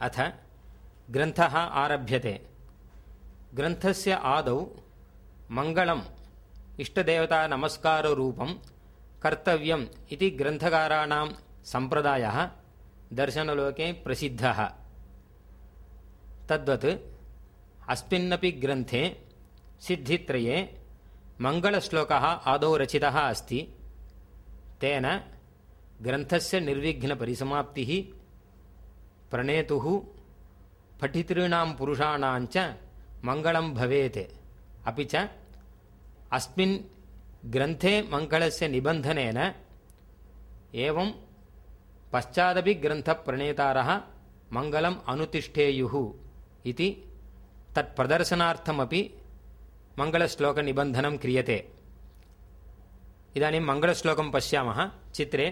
अथ ग्रन्थः आरभ्यते। ग्रन्थस्य आदौ मङ्गलम् इष्टदेवतानमस्काररूपं कर्तव्यम् इति ग्रन्थकाराणां सम्प्रदायः, दर्शनलोके प्रसिद्धः। तद्वत् अस्मिन्नपि ग्रन्थे सिद्धित्रये मङ्गलश्लोकः आदौ रचितः अस्ति। तेन ग्रन्थस्य निर्विघ्नपरिसमाप्तिः प्रणेतुः पठितॄणां पुरुषाणां च मङ्गलं भवेत्। अपि च अस्मिन् ग्रन्थे मङ्गलस्य निबन्धनेन एवं पश्चादपि ग्रन्थप्रणेतारः मङ्गलम् अनुतिष्ठेयुः इति तत्प्रदर्शनार्थमपि मङ्गलश्लोकनिबन्धनं क्रियते। इदानीं मङ्गलश्लोकं पश्यामः। चित्रे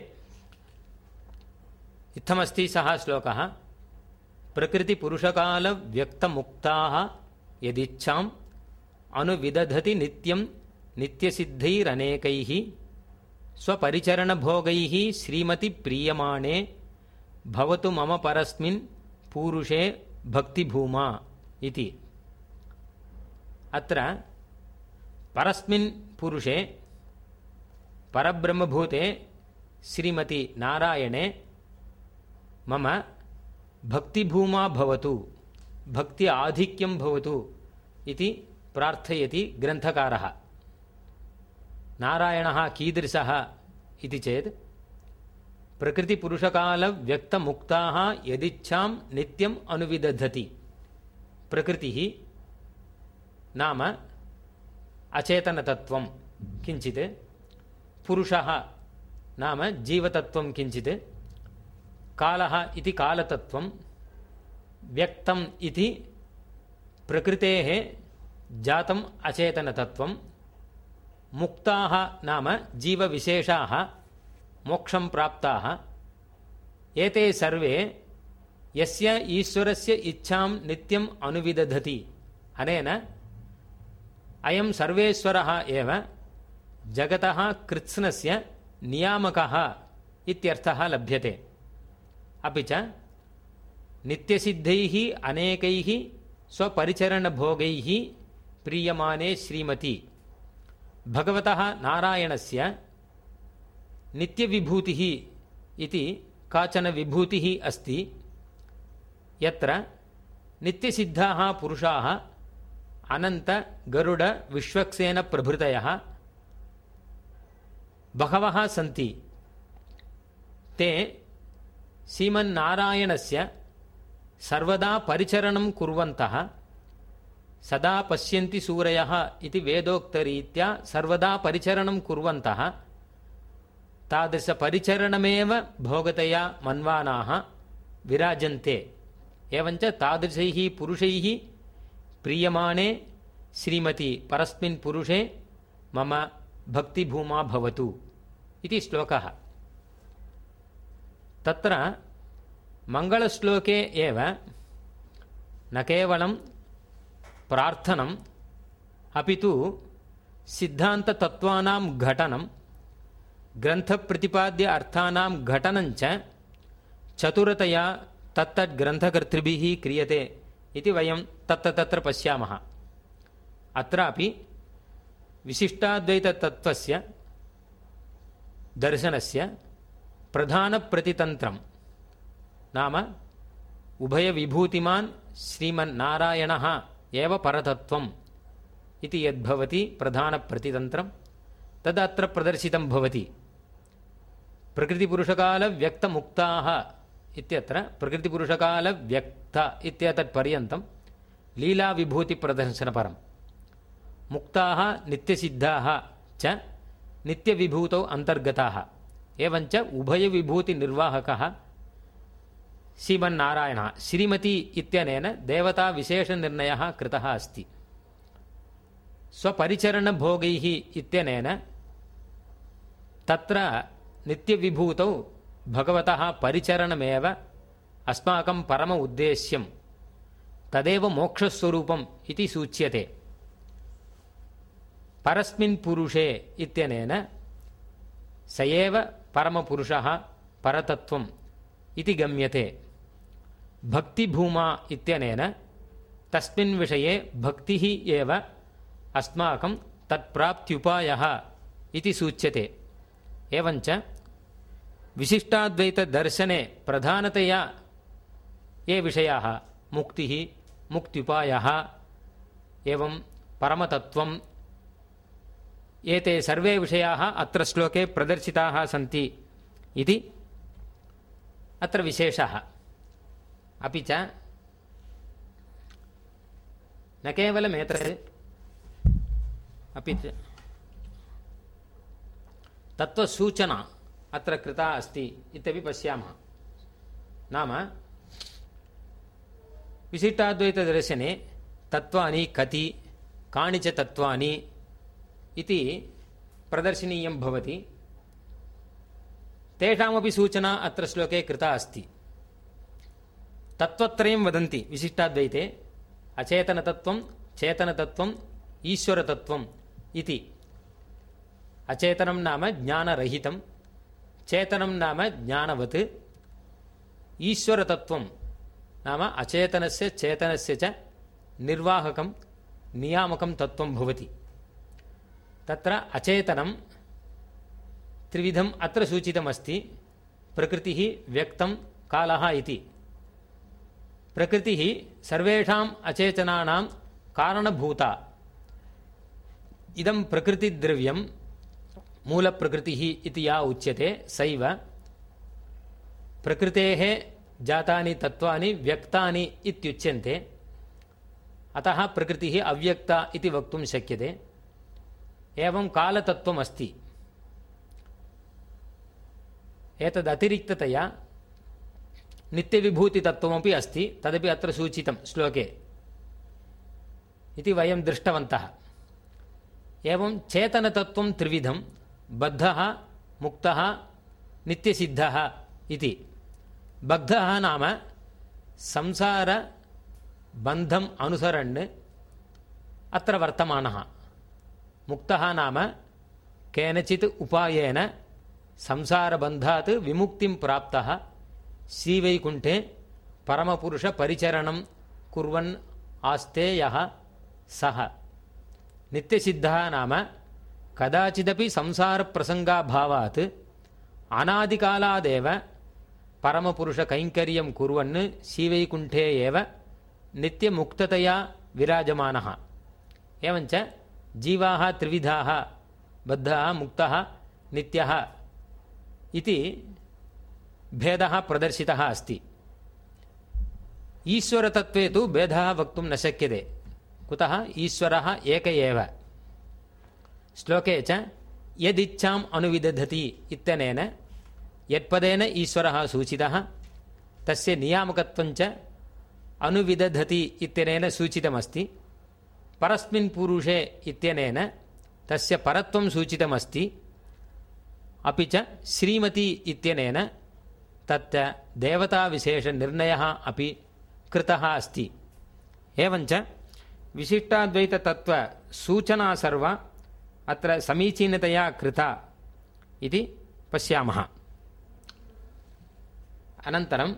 इत्थमस्ति सः श्लोकः। प्रकृतिपुरुषकालव्यक्तमुक्ताः यदिच्छाम् अनुविदधति नित्यं नित्यसिद्धैरनेकैः स्वपरिचरणभोगैः श्रीमतिप्रीयमाणे भवतु मम परस्मिन् पूरुषे भक्तिभूमा इति। अत्र परस्मिन् पुरुषे परब्रह्मभूते श्रीमति नारायणे मम भक्तिभूमा भवतु, भक्ति आधिक्यं भवतु इति प्रार्थयति ग्रन्थकारः। नारायणः कीदृशः इति चेत् प्रकृतिपुरुषकालव्यक्तमुक्ताः यदिच्छां नित्यम् अनुविदधति। प्रकृतिः नाम अचेतनतत्त्वं किञ्चित्, पुरुषः नाम जीवतत्त्वं किञ्चित् कालः इति कालतत्त्वं व्यक्तम् इति प्रकृतेः जातम् अचेतनतत्त्वं मुक्ताः नाम जीवविशेषाः मोक्षं प्राप्ताः एते सर्वे यस्य ईश्वरस्य इच्छां नित्यम् अनुविदधति। अनेन अयं सर्वेश्वरः एव जगतः कृत्स्नस्य नियामकः इत्यर्थः लभ्यते अपि च नित्यसिद्धैः अनेकैः स्वपरिचरणभोगैः प्रीयमाने श्रीमती। भगवतः नारायणस्य नित्यविभूतिः इति काचन विभूतिः अस्ति। यत्र नित्यसिद्धाः पुरुषाः अनन्तगरुडविश्वक्सेनप्रभृतयः बहवः सन्ति। ते श्रीमन्नारायणस्य सर्वदा परिचरणं कुर्वन्तः सदा पश्यन्ति सूरयः इति वेदोक्तरीत्या सर्वदा परिचरणं कुर्वन्तः तादृशपरिचरणमेव भोगतया मन्वानाः विराजन्ते। एवञ्च तादृशैः पुरुषैः प्रीयमाणे श्रीमती परस्मिन् पुरुषे मम भक्तिभूमा भवतु इति श्लोकः तत्र मङ्गलश्लोके एव न केवलं प्रार्थनम् अपि तु सिद्धान्ततत्त्वानां घटनं, ग्रन्थप्रतिपाद्य अर्थानां घटनञ्च चतुरतया तत्तद्ग्रन्थकर्तृभिः क्रियते इति वयं तत्र तत्र पश्यामः। अत्रापि विशिष्टाद्वैततत्त्वस्य दर्शनस्य प्रधानप्रतितन्त्रं नाम उभयविभूतिमान् श्रीमन्नारायणः एव परतत्त्वम् इति यद्भवति प्रधानप्रतितन्त्रं तदत्र प्रदर्शितं भवति। प्रकृतिपुरुषकालव्यक्तमुक्ताः इत्यत्र प्रकृतिपुरुषकालव्यक्त इत्येतत्पर्यन्तं लीलाविभूतिप्रदर्शनपरं मुक्ताः नित्यसिद्धाः च नित्यविभूतौ अन्तर्गताः एवञ्च उभयविभूतिनिर्वाहकः श्रीमन्नारायणः श्रीमती इत्यनेन देवताविशेषनिर्णयः कृतः अस्ति स्वपरिचरणभोगैः इत्यनेन तत्र नित्यविभूतौ भगवतः परिचरणमेव अस्माकं परम उद्देश्यं तदेव मोक्षस्वरूपम् इति सूच्यते परस्मिन् पुरुषे इत्यनेन स एव परमपुरुषः परतत्त्वम् इति गम्यते। भक्तिभूमा इत्यनेन तस्मिन् विषये भक्तिः एव अस्माकं तत्प्राप्त्युपायः इति सूच्यते। एवञ्च विशिष्टाद्वैतदर्शने प्रधानतया ये विषयाः मुक्तिः मुक्त्युपायः एवं परमतत्त्वम् एते सर्वे विषयाः अत्र श्लोके प्रदर्शिताः सन्ति इति अत्र विशेषः। अपि च न केवलमेतत् अपि च तत्त्वसूचना अत्र कृता अस्ति इत्यपि पश्यामः। नाम विशिष्टाद्वैतदर्शने तत्त्वानि कति कानि च तत्त्वानि इति प्रदर्शनीयं भवति। तेषामपि सूचना अत्र श्लोके कृता अस्ति। तत्त्वत्रयं वदन्ति विशिष्टाद्वैते, अचेतनतत्त्वं चेतनतत्त्वम् ईश्वरतत्त्वम् इति। अचेतनं नाम ज्ञानरहितं, चेतनं नाम ज्ञानवत्, ईश्वरतत्त्वं नाम अचेतनस्य, चेतनस्य च निर्वाहकं, नियामकं तत्त्वं भवति। तत्र अचेतनं त्रिविधम् अत्र सूचितमस्ति प्रकृतिः व्यक्तं कालः इति। प्रकृतिः सर्वेषाम् अचेतनानां कारणभूता। इदं प्रकृतिद्रव्यं मूलप्रकृतिः इति या उच्यते सैव प्रकृतेः जातानि तत्त्वानि व्यक्तानि इत्युच्यन्ते अतः प्रकृतिः अव्यक्ता इति वक्तुं शक्यते एवं कालतत्त्वमस्ति। एतदतिरिक्ततया नित्यविभूतितत्त्वमपि अस्ति, तदपि अत्र सूचितं श्लोके। इति वयं दृष्टवन्तः। एवं चेतनतत्त्वं त्रिविधं, बद्धः, मुक्तः, नित्यसिद्धः इति। बद्धः नाम संसारबन्धम् अनुसरन्, अत्र वर्तमानः। मुक्तः नाम केनचित् उपायेन संसारबन्धात् विमुक्तिं प्राप्तः श्रीवैकुण्ठे परमपुरुषपरिचरणं कुर्वन् आस्ते यः सः। नित्यसिद्धः नाम कदाचिदपि संसारप्रसङ्गाभावात् अनादिकालादेव परमपुरुषकैङ्कर्यं कुर्वन् श्रीवैकुण्ठे एव नित्यमुक्ततया विराजमानः। एवञ्च जीवाः त्रिविधाः, बद्धः, मुक्तः, नित्यः इति भेदः प्रदर्शितः अस्ति। ईश्वरतत्त्वे तु भेदः वक्तुं न शक्यते। कुतः? ईश्वरः एक एव। श्लोके च, यदिच्छाम् अनुविदधति इत्यनेन यत्पदेन ईश्वरः सूचितः, तस्य नियामकत्वञ्च अनुविदधति इत्यनेन सूचितमस्ति। परस्मिन् पुरुषे इत्यनेन तस्य परत्वं सूचितमस्ति। अपि च श्रीमती इत्यनेन तत्र देवताविशेषनिर्णयः अपि कृतः अस्ति। एवञ्च विशिष्टाद्वैततत्त्वसूचना सर्वा अत्र समीचीनतया कृता इति पश्यामः। अनन्तरं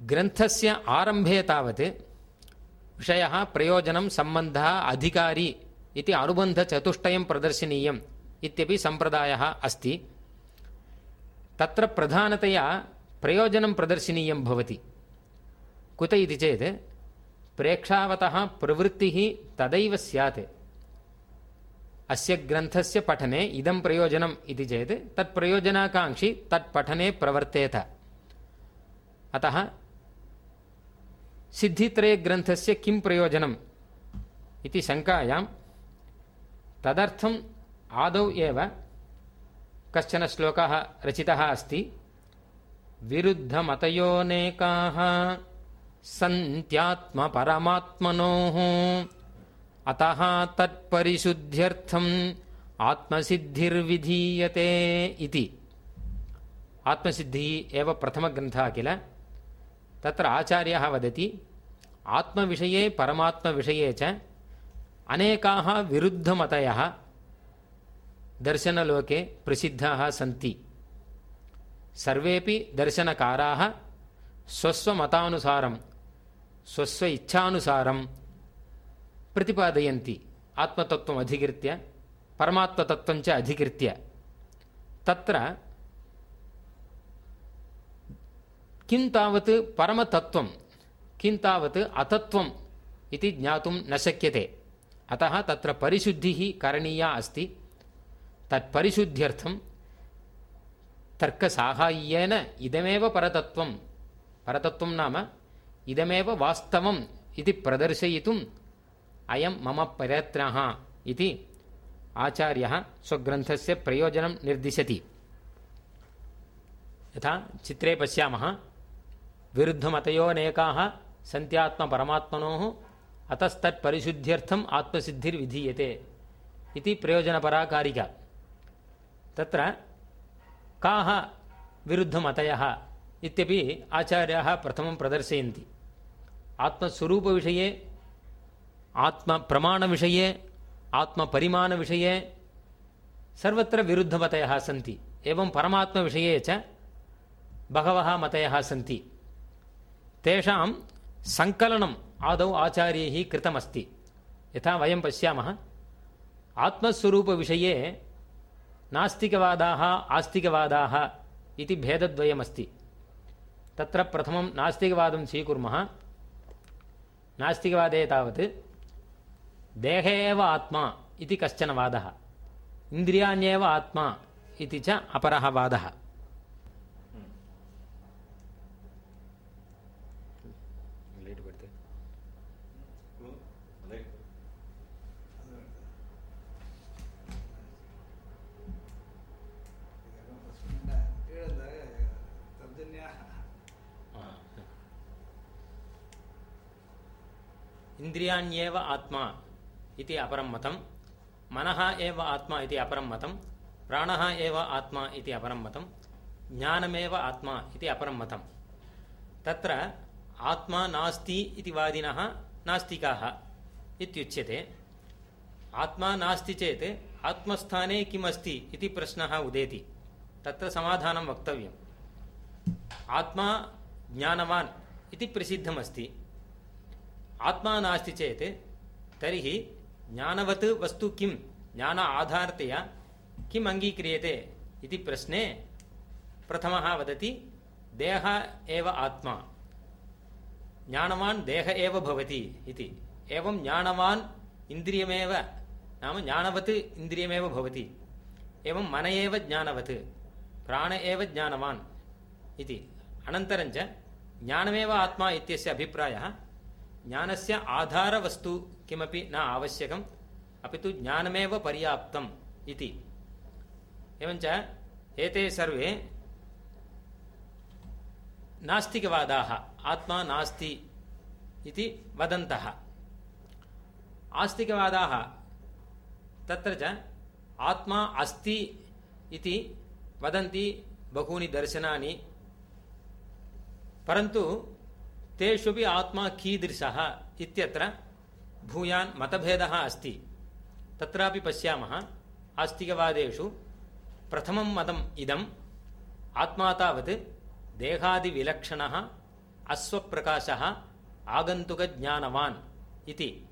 ग्रन्थस्य आरम्भे तावत् विषयः प्रयोजनं सम्बन्धः अधिकारी इति अनुबन्धचतुष्टयं प्रदर्शनीयम् इत्यपि सम्प्रदायः अस्ति। तत्र प्रधानतया प्रयोजनं प्रदर्शनीयं भवति। कुत इति चेत् प्रेक्षावतः प्रवृत्तिः तदैव स्यात्। अस्य ग्रन्थस्य पठने इदं प्रयोजनम् इति चेत् तत् प्रयोजनाकाङ्क्षी तत् पठने प्रवर्तेत। अतः सिद्धित्रयग्रन्थस्य किं प्रयोजनम् इति शङ्कायां तदर्थम् आदौ एव कश्चन श्लोकः रचितः अस्ति। विरुद्धमतयोनेकाः सन्त्यात्मपरमात्मनोः अतः तत्परिशुद्ध्यर्थम् आत्मसिद्धिर्विधीयते इति। आत्मसिद्धिः एव प्रथमग्रन्थः किल? तत्र आचार्यः वदति आत्मविषये परमात्मविषये च अनेकाः विरुद्धमतयः दर्शनलोके प्रसिद्धाः सन्ति सर्वेपि दर्शनकाराः स्वस्वमतानुसारं स्वस्व इच्छानुसारं प्रतिपादयन्ति आत्मतत्त्वम् अधिकृत्य परमात्मतत्त्वञ्च अधिकृत्य तत्र किं तावत् परमतत्त्वं? किं तावत् अतत्त्वम् इति ज्ञातुं न शक्यते। अतः तत्र परिशुद्धिः करणीया अस्ति। तत्परिशुद्ध्यर्थं तर्कसाहाय्येन इदमेव परतत्त्वं। परतत्त्वं नाम इदमेव वास्तवम् इति प्रदर्शयितुम् अयं मम प्रयत्नः इति आचार्यः स्वग्रन्थस्य प्रयोजनं निर्दिशति। यथा चित्रे पश्यामः विरुद्धमतयोनेकाः सन्त्यात्मपरमात्मनोः अतस्तत्परिशुद्ध्यर्थम् आत्मसिद्धिर्विधीयते इति प्रयोजनपरा कारिका तत्र काः विरुद्धमतयः इत्यपि आचार्याः प्रथमं प्रदर्शयन्ति। आत्मस्वरूपविषये, आत्मप्रमाणविषये, आत्मपरिमाणविषये सर्वत्र विरुद्धमतयः सन्ति। एवं परमात्मविषये च बहवः मतयः सन्ति। तेषां सङ्कलनम् आदौ आचार्यैः कृतमस्ति। यथा वयं पश्यामः, आत्मस्वरूपविषये नास्तिकवादाः आस्तिकवादाः इति भेदद्वयमस्ति। तत्र प्रथमं नास्तिकवादं स्वीकुर्मः। नास्तिकवादे तावत् देहे एव आत्मा इति कश्चन वादः, इन्द्रियाण्येव आत्मा इति च अपरः वादः। आत्मा इति अपरं मतं। मनः एव आत्मा इति अपरं मतं। प्राणः एव आत्मा इति अपरं मतं। ज्ञानमेव आत्मा इति अपरं मतं। तत्र आत्मा नास्ति इति वादिनः नास्तिकाः इत्युच्यते। आत्मा नास्ति चेत् आत्मस्थाने किम् अस्ति इति प्रश्नः उदेति। तत्र समाधानं वक्तव्यम्। आत्मा ज्ञानवान् इति प्रसिद्धमस्ति। आत्मा नास्ति चेत् तर्हि ज्ञानवत् वस्तु किं? ज्ञान आधारतया किम् अङ्गीक्रियते इति प्रश्ने प्रथमः वदति, देह एव आत्मा। ज्ञानवान् देह एव भवति इति। एवं ज्ञानवान् इन्द्रियमेव, नाम ज्ञानवत् इन्द्रियमेव भवति। एवं मन एव ज्ञानवत्, प्राण एव ज्ञानवान् इति। अनन्तरञ्च ज्ञानमेव आत्मा इत्यस्य अभिप्रायः ज्ञानस्य आधारवस्तु किमपि न आवश्यकम्, अपि तु ज्ञानमेव पर्याप्तम् इति। एवञ्च एते सर्वे नास्तिकवादाः, आत्मा नास्ति इति वदन्तः। आस्तिकवादाः तत्र च आत्मा अस्ति इति वदन्ति बहूनि दर्शनानि। परन्तु तेष्वपि आत्मा कीदृशः इत्यत्र भूयान् मतभेदः अस्ति। तत्रापि पश्यामः, आस्तिकवादेषु प्रथमं मतम् इदम्, आत्मा तावत् देहादिविलक्षणः अश्वप्रकाशः आगन्तुकज्ञानवान् इति।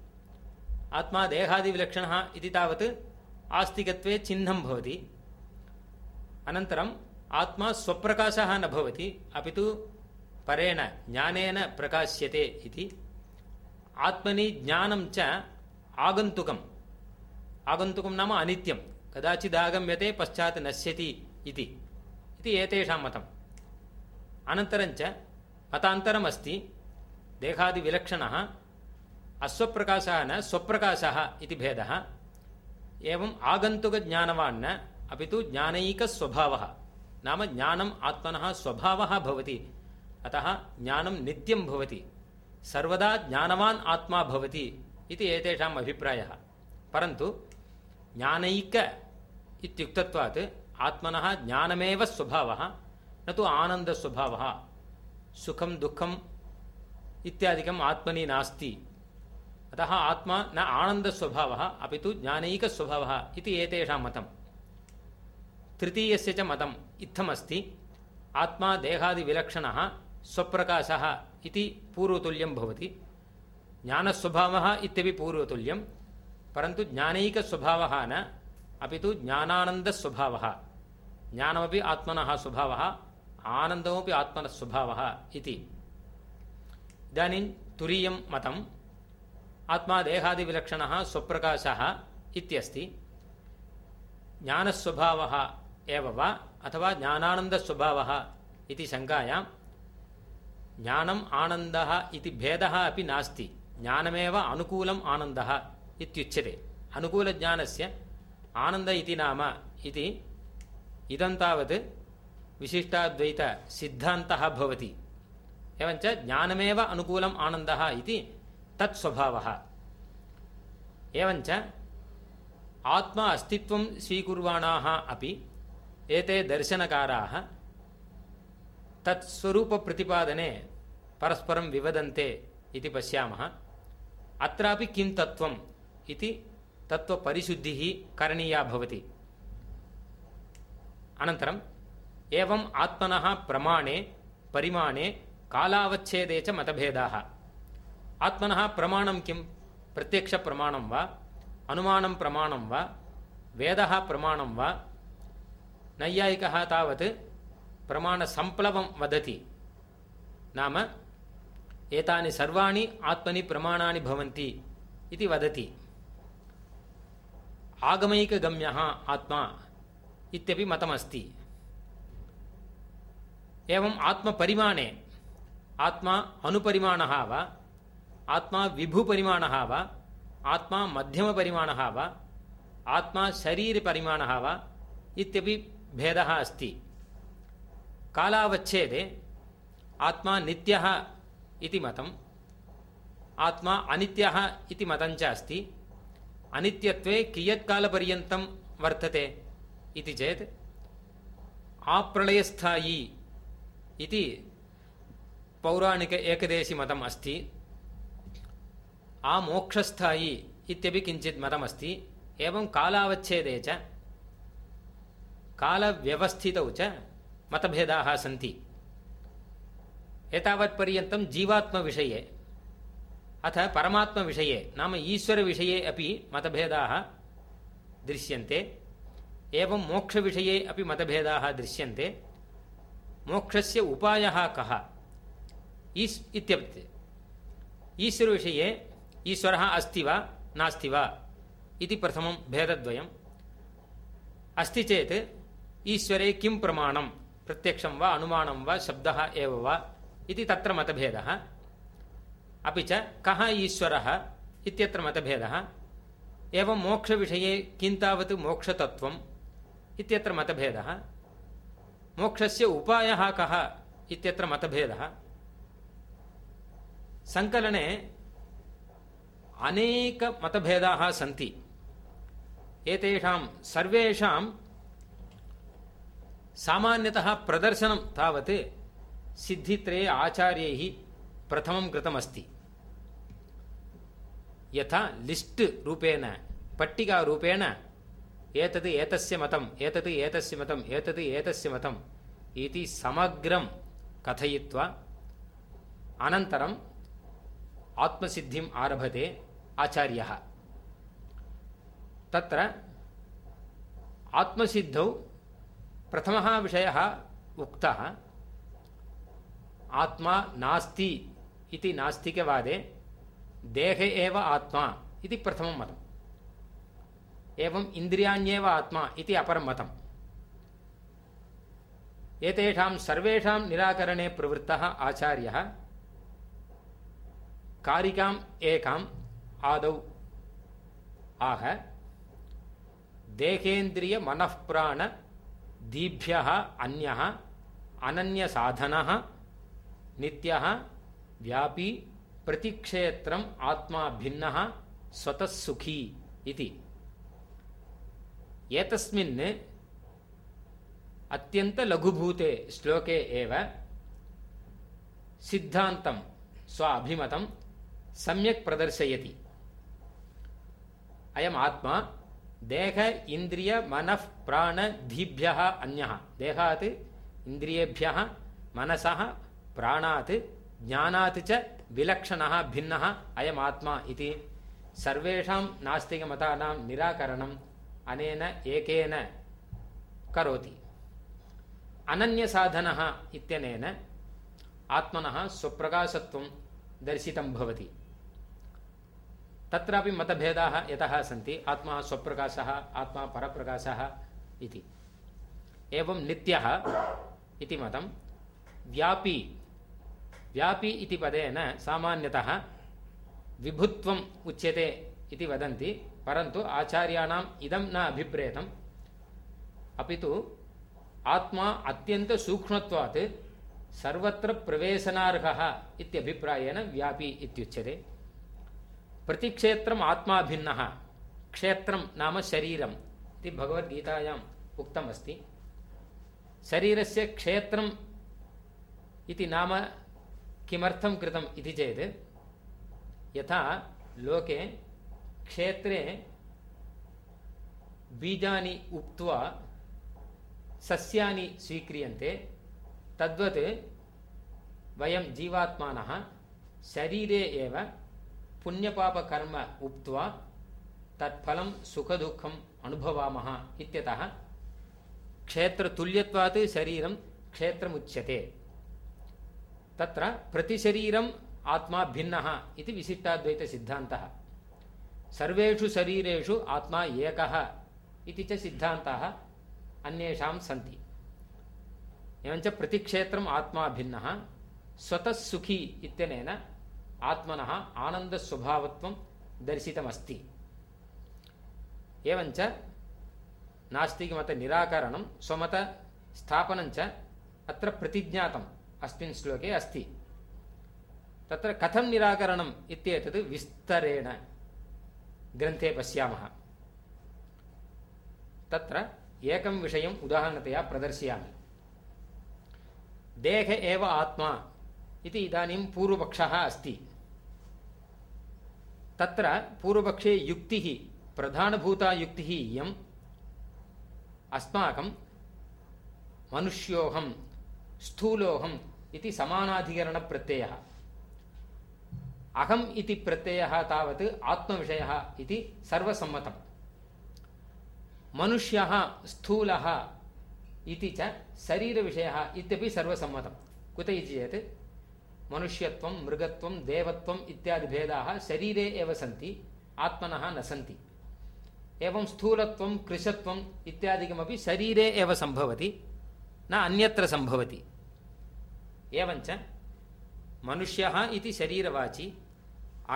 आत्मा देहादिविलक्षणः इति तावत् आस्तिकत्वे चिह्नं भवति। अनन्तरम् आत्मा स्वप्रकाशः न भवति, अपि तु परेण ज्ञानेन प्रकाश्यते इति। आत्मनि ज्ञानं च आगन्तुकम्। आगन्तुकं नाम अनित्यं। कदाचिदागम्यते, पश्चात् नश्यति इति। इति एतेषां मतम् अनन्तरञ्च मतान्तरमस्ति देहादिविलक्षणः अश्वप्रकाशः न स्वप्रकाशः इति भेदः। एवम् आगन्तुकज्ञानवान् न, अपि तु ज्ञानैकस्वभावः। नाम ज्ञानम् आत्मनः स्वभावः भवति। अतः ज्ञानं नित्यं भवति, सर्वदा ज्ञानवान् आत्मा भवति इति एतेषाम् अभिप्रायः। परन्तु ज्ञानैक इत्युक्तत्वात् आत्मनः ज्ञानमेव स्वभावः, न तु आनन्दस्वभावः, सुखं दुःखम् इत्यादिकम् आत्मनि नास्ति। अतः आत्मा न आनन्दस्वभावः, अपि तु ज्ञानैकस्वभावः इति एतेषां मतम्। तृतीयस्य च मतम् इत्थमस्ति, आत्मा देहादिविलक्षणः स्वप्रकाशः इति पूर्वतुल्यं भवति। ज्ञानस्वभावः इत्यपि पूर्वतुल्यं, परन्तु ज्ञानैकस्वभावः न, अपि तु ज्ञानानन्दस्वभावः। ज्ञानमपि आत्मनः स्वभावः, आनन्दमपि आत्मनः स्वभावः इति। इदानीं तुरीयं मतम् आत्मा देहादिविलक्षणः स्वप्रकाशः इत्यस्ति। ज्ञानस्वभावः एव वा, अथवा ज्ञानानन्दस्वभावः इति शङ्कायां ज्ञानम् आनन्दः इति भेदः अपि नास्ति। ज्ञानमेव अनुकूलम् आनन्दः इत्युच्यते। अनुकूलज्ञानस्य आनन्द इति नाम इति इदं तावत् विशिष्टाद्वैतसिद्धान्तः भवति। एवञ्च ज्ञानमेव अनुकूलम् आनन्दः इति तत् स्वभावः एवञ्च आत्मा अस्तित्वं स्वीकुर्वाणाः अपि एते दर्शनकाराः तत्स्वरूपप्रतिपादने परस्परं विवदन्ते इति पश्यामः। अत्रापि किं तत्त्वम् इति तत्त्वपरिशुद्धिः करणीया भवति। अनन्तरम् एवम् आत्मनः प्रमाणे परिमाणे कालावच्छेदे च मतभेदाः। आत्मनः प्रमाणं किं प्रत्यक्षप्रमाणं वा? अनुमानं प्रमाणं वा? वेदः प्रमाणं वा? नैयायिकः तावत् प्रमाणसम्प्लवं वदति नाम एतानि सर्वाणि आत्मनि प्रमाणानि भवन्ति इति वदति आगमैकगम्यः आत्मा इत्यपि मतमस्ति एवम् आत्मपरिमाणे आत्मा अनुपरिमाणः वा आत्मा विभुपरिमाणः वा आत्मा मध्यमपरिमाणः वा आत्मा शरीरपरिमाणः वा इत्यपि भेदः अस्ति कालावच्छेदे आत्मा नित्यः इति मतम् आत्मा अनित्यः इति मतञ्च अस्ति। अनित्यत्वे कियत्कालपर्यन्तं वर्तते इति चेत् आप्रलयस्थायी इति पौराणिक एकदेशिमतम् अस्ति। आमोक्षस्थायी इत्यपि किञ्चित् मतमस्ति एवं कालावच्छेदे च, कालव्यवस्थितौ च मतभेदाः सन्ति। एतावत्पर्यन्तं जीवात्मविषये, अथ परमात्मविषये, नाम ईश्वरविषये अपि मतभेदाः दृश्यन्ते। एवं मोक्षविषये अपि मतभेदाः दृश्यन्ते। मोक्षस्य उपायः कः? ईस् इत्यपि ईश्वरविषये ईश्वरः अस्ति वा, नास्ति वा? इति प्रथमं भेदद्वयम्। अस्ति चेत् ईश्वरे किं प्रमाणं प्रत्यक्षं वा, अनुमानं वा, शब्दः एव वा, इति तत्र मतभेदः। अपि च, कः ईश्वरः इत्यत्र मतभेदः। एवं मोक्षविषये किं तावत् मोक्षतत्त्वम् इत्यत्र मतभेदः। मोक्षस्य उपायः कः इत्यत्र मतभेदः। सङ्कलने अनेकमतभेदाः सन्ति। एतेषां सर्वेषां सामान्यतः प्रदर्शनं तावत् सिद्धित्रये आचार्यैः प्रथमं कृतमस्ति. यथा लिस्ट् रूपेण पट्टिकारूपेण एतत् एतस्य मतम् एतत् एतस्य मतम् एतत् एतस्य मतम् इति समग्रं कथयित्वा अनन्तरम् आत्मसिद्धिम् आरभते आचार्यः. तत्र आत्मसिद्धौ प्रथमः विषयः उक्तः, आत्मा नास्ति इति नास्तिकवादे, देहे एव आत्मा इति प्रथमं मतम् एवम् इन्द्रियाण्येव आत्मा इति अपरं मतम् एतेषां सर्वेषां निराकरणे प्रवृत्तः आचार्यः, कारिकाम् एकाम् आदौ आह देहेन्द्रियमनःप्राणदीभ्यः अन्यः, अनन्यसाधनः, नित्यः, व्यापी प्रतिक्षेत्रम् आत्मा भिन्नः स्वतः सुखी इति। एतस्मिन् अत्यन्तलघुभूते श्लोके एव सिद्धान्तं स्व सम्यक् प्रदर्शयति। अयम् आत्मा देह इन्द्रिय मनः प्राणधीभ्यः अन्यः। देहात् इन्द्रियेभ्यः मनसः प्राणात्, ज्ञानात् च विलक्षणः, भिन्नः, अयम् आत्मा इति। सर्वेषां नास्तिकमतानां निराकरणम् अनेन एकेन करोति। अनन्यसाधनः इत्यनेन आत्मनः स्वप्रकाशत्वं दर्शितं भवति। तत्रापि मतभेदाः यतः सन्ति। आत्मा स्वप्रकाशः, आत्मा परप्रकाशः इति। एवं नित्यः इति मतं। व्यापी व्यापी इति पदेन सामान्यतः विभुत्वम् उच्यते इति वदन्ति, परन्तु आचार्याणाम् इदं न अभिप्रेतम्। अपि तु आत्मा अत्यन्तसूक्ष्मत्वात् सर्वत्र प्रवेशनार्हः इत्यभिप्रायेण व्यापी इत्युच्यते। प्रतिक्षेत्रम् आत्मा भिन्नः क्षेत्रं नाम शरीरम्। इति भगवद्गीतायाम् उक्तमस्ति। शरीरस्य क्षेत्रम् इति नाम किमर्थं कृतम् इति चेत्, यथा लोके क्षेत्रे बीजानि उक्त्वा सस्यानि स्वीक्रियन्ते, तद्वत् वयं जीवात्मानः शरीरे एव पुण्यपापकर्म उक्त्वा तत्फलं सुखदुःखम् अनुभवामः इत्यतः क्षेत्रतुल्यत्वात् शरीरं क्षेत्रमुच्यते। तत्र प्रतिशरीरम् आत्मा भिन्नः इति विशिष्टाद्वैतसिद्धान्तः। सर्वेषु शरीरेषु आत्मा एकः इति च सिद्धान्ताः अन्येषां सन्ति। एवञ्च प्रतिक्षेत्रम् आत्मा भिन्नः, स्वतः सुखी इत्यनेन आत्मनः आनन्दस्वभावत्वं दर्शितमस्ति। एवञ्च नास्तिकमतनिराकरणं स्वमतस्थापनञ्च अत्र प्रतिज्ञातम् अस्मिन् श्लोके अस्ति। तत्र कथं निराकरणम् इत्येतत् विस्तरेण ग्रन्थे पश्यामः। तत्र एकं विषयम् उदाहरणतया प्रदर्शयामि। देह एव आत्मा इति इदानीं पूर्वपक्षः अस्ति तत्र पूर्वपक्षे युक्तिः, प्रधानभूता युक्तिः इयम्। अस्माकं मनुष्योऽहं स्थूलोऽहम् इति समानाधिकरणप्रत्ययः। अहम् इति प्रत्ययः तावत् आत्मविषयः इति सर्वसम्मतम् मनुष्यः, स्थूलः इति च शरीरविषयः इत्यपि सर्वसम्मतं। कुत इति चेत्? मनुष्यत्वं मृगत्वं देवत्वम् इत्यादिभेदाः शरीरे एव सन्ति आत्मनः न सन्ति एवं स्थूलत्वं कृशत्वम् इत्यादिकमपि शरीरे एव सम्भवति न अन्यत्र सम्भवति एवञ्च मनुष्यः इति शरीरवाची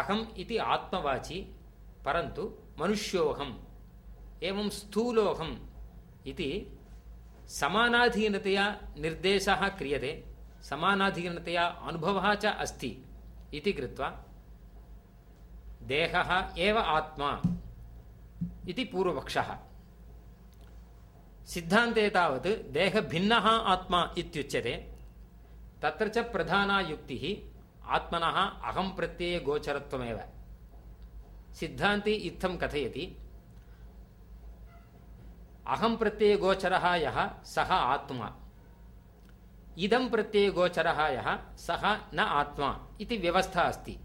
अहम् इति आत्मवाची परन्तु मनुष्योऽहम् एवं स्थूलोऽहम् इति समानाधीनतया निर्देशः क्रियते समानाधीनतया अनुभवः च अस्ति इति कृत्वा देहः एव आत्मा इति पूर्वपक्षः। सिद्धान्ते तावत् देहभिन्नः आत्मा इत्युच्यते, तत्र च प्रधाना युक्तिः आत्मनः अहं प्रत्यये गोचरत्वमेव। सिद्धान्ति इत्थं कथयति, अहं प्रत्यये गोचरः यः सः आत्मा। इदं प्रत्यये गोचरः यः सः न आत्मा इति व्यवस्था अस्ति।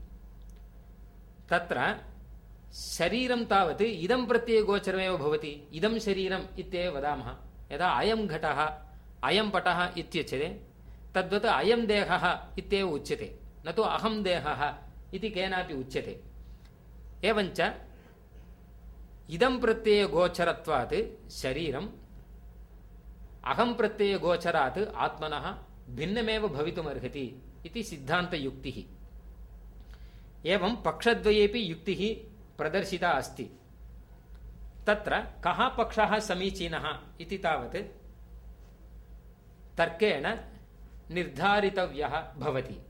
तत्र शरीरं तावत् इदं प्रत्यये गोचरमेव भवति। इदं शरीरम् इत्येव वदामः, यदा अयं घटः, अयं पटः इत्युच्यते, तद्वत् अयं देहः इत्येव उच्यते, न तु अहं देहः इति केनापि उच्यते। एवञ्च इदं प्रत्ययगोचरत्वात् शरीरम् अहं प्रत्ययगोचरात् आत्मनः भिन्नमेव भवितुमर्हति इति सिद्धान्तयुक्तिः। एवं पक्षद्वयेपि युक्तिः प्रदर्शिता अस्ति। तत्र कः पक्षः समीचीनः इति तावत् तर्केण निर्धारितव्यः भवति।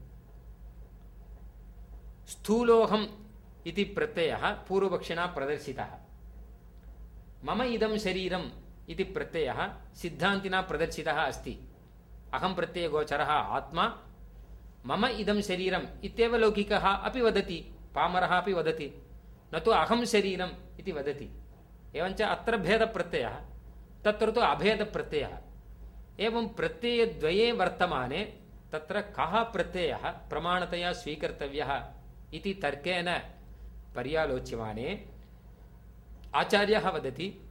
स्थूलोऽहम् इति प्रत्ययः पूर्वपक्षिणा प्रदर्शितः। मम इदं शरीरम् इति प्रत्ययः सिद्धान्तिना प्रदर्शितः अस्ति। अहं प्रत्ययगोचरः आत्मा मम इदं शरीरम् इत्येव लौकिकः अपि वदति, पामरः अपि वदति, न तु अहं शरीरम् इति वदति। एवञ्च अत्र भेदप्रत्ययः, तत्र तु अभेदप्रत्ययः। एवं प्रत्ययद्वये वर्तमाने तत्र कः प्रत्ययः प्रमाणतया स्वीकर्तव्यः इति तर्केण पर्यालोच्यमाने आचार्यः वदति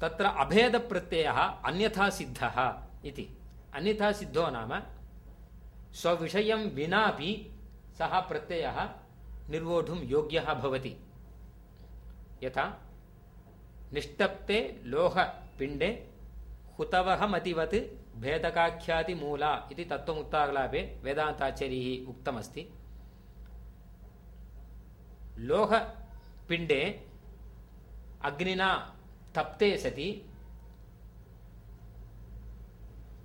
तत्र अभेदप्रत्ययः अन्यथा सिद्धः इति। अन्यथा सिद्धो नाम स्वविषयं विनापि सः प्रत्ययः निर्वोढुं योग्यः भवति। यथा, निष्टप्ते लोहपिण्डे हुतवहमतिवत् भेदकाख्यातिमूला इति तत्त्वमुक्ताकलापे वेदान्ताचार्यैः उक्तमस्ति। लोहपिण्डे अग्निना तप्ते सति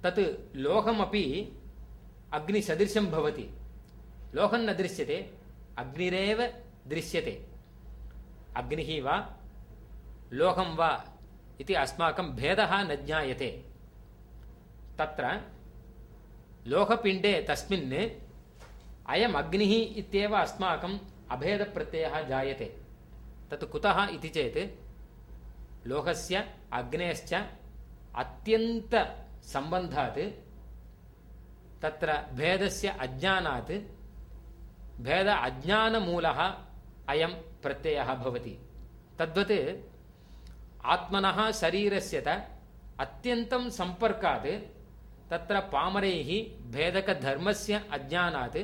तत् लोहमपि अग्निसदृशं भवति। लोहं न दृश्यते, अग्निरेव दृश्यते। अग्निः वा लोहं वा इति अस्माकं भेदः न ज्ञायते। तत्र लोहपिण्डे तस्मिन् अयम् अग्निः इत्येव अस्माकम् अभेदप्रत्ययः जायते। तत् कुतः इति चेत् लोहस्य, अग्नेश्च अत्यन्तसम्बन्धात् तत्र भेदस्य अज्ञानात्, भेद अज्ञानमूलः अयं प्रत्ययः भवति। तद्वत् आत्मनः शरीरस्य च अत्यन्तं सम्पर्कात्, तत्र पामरैः भेदकधर्मस्य अज्ञानात्,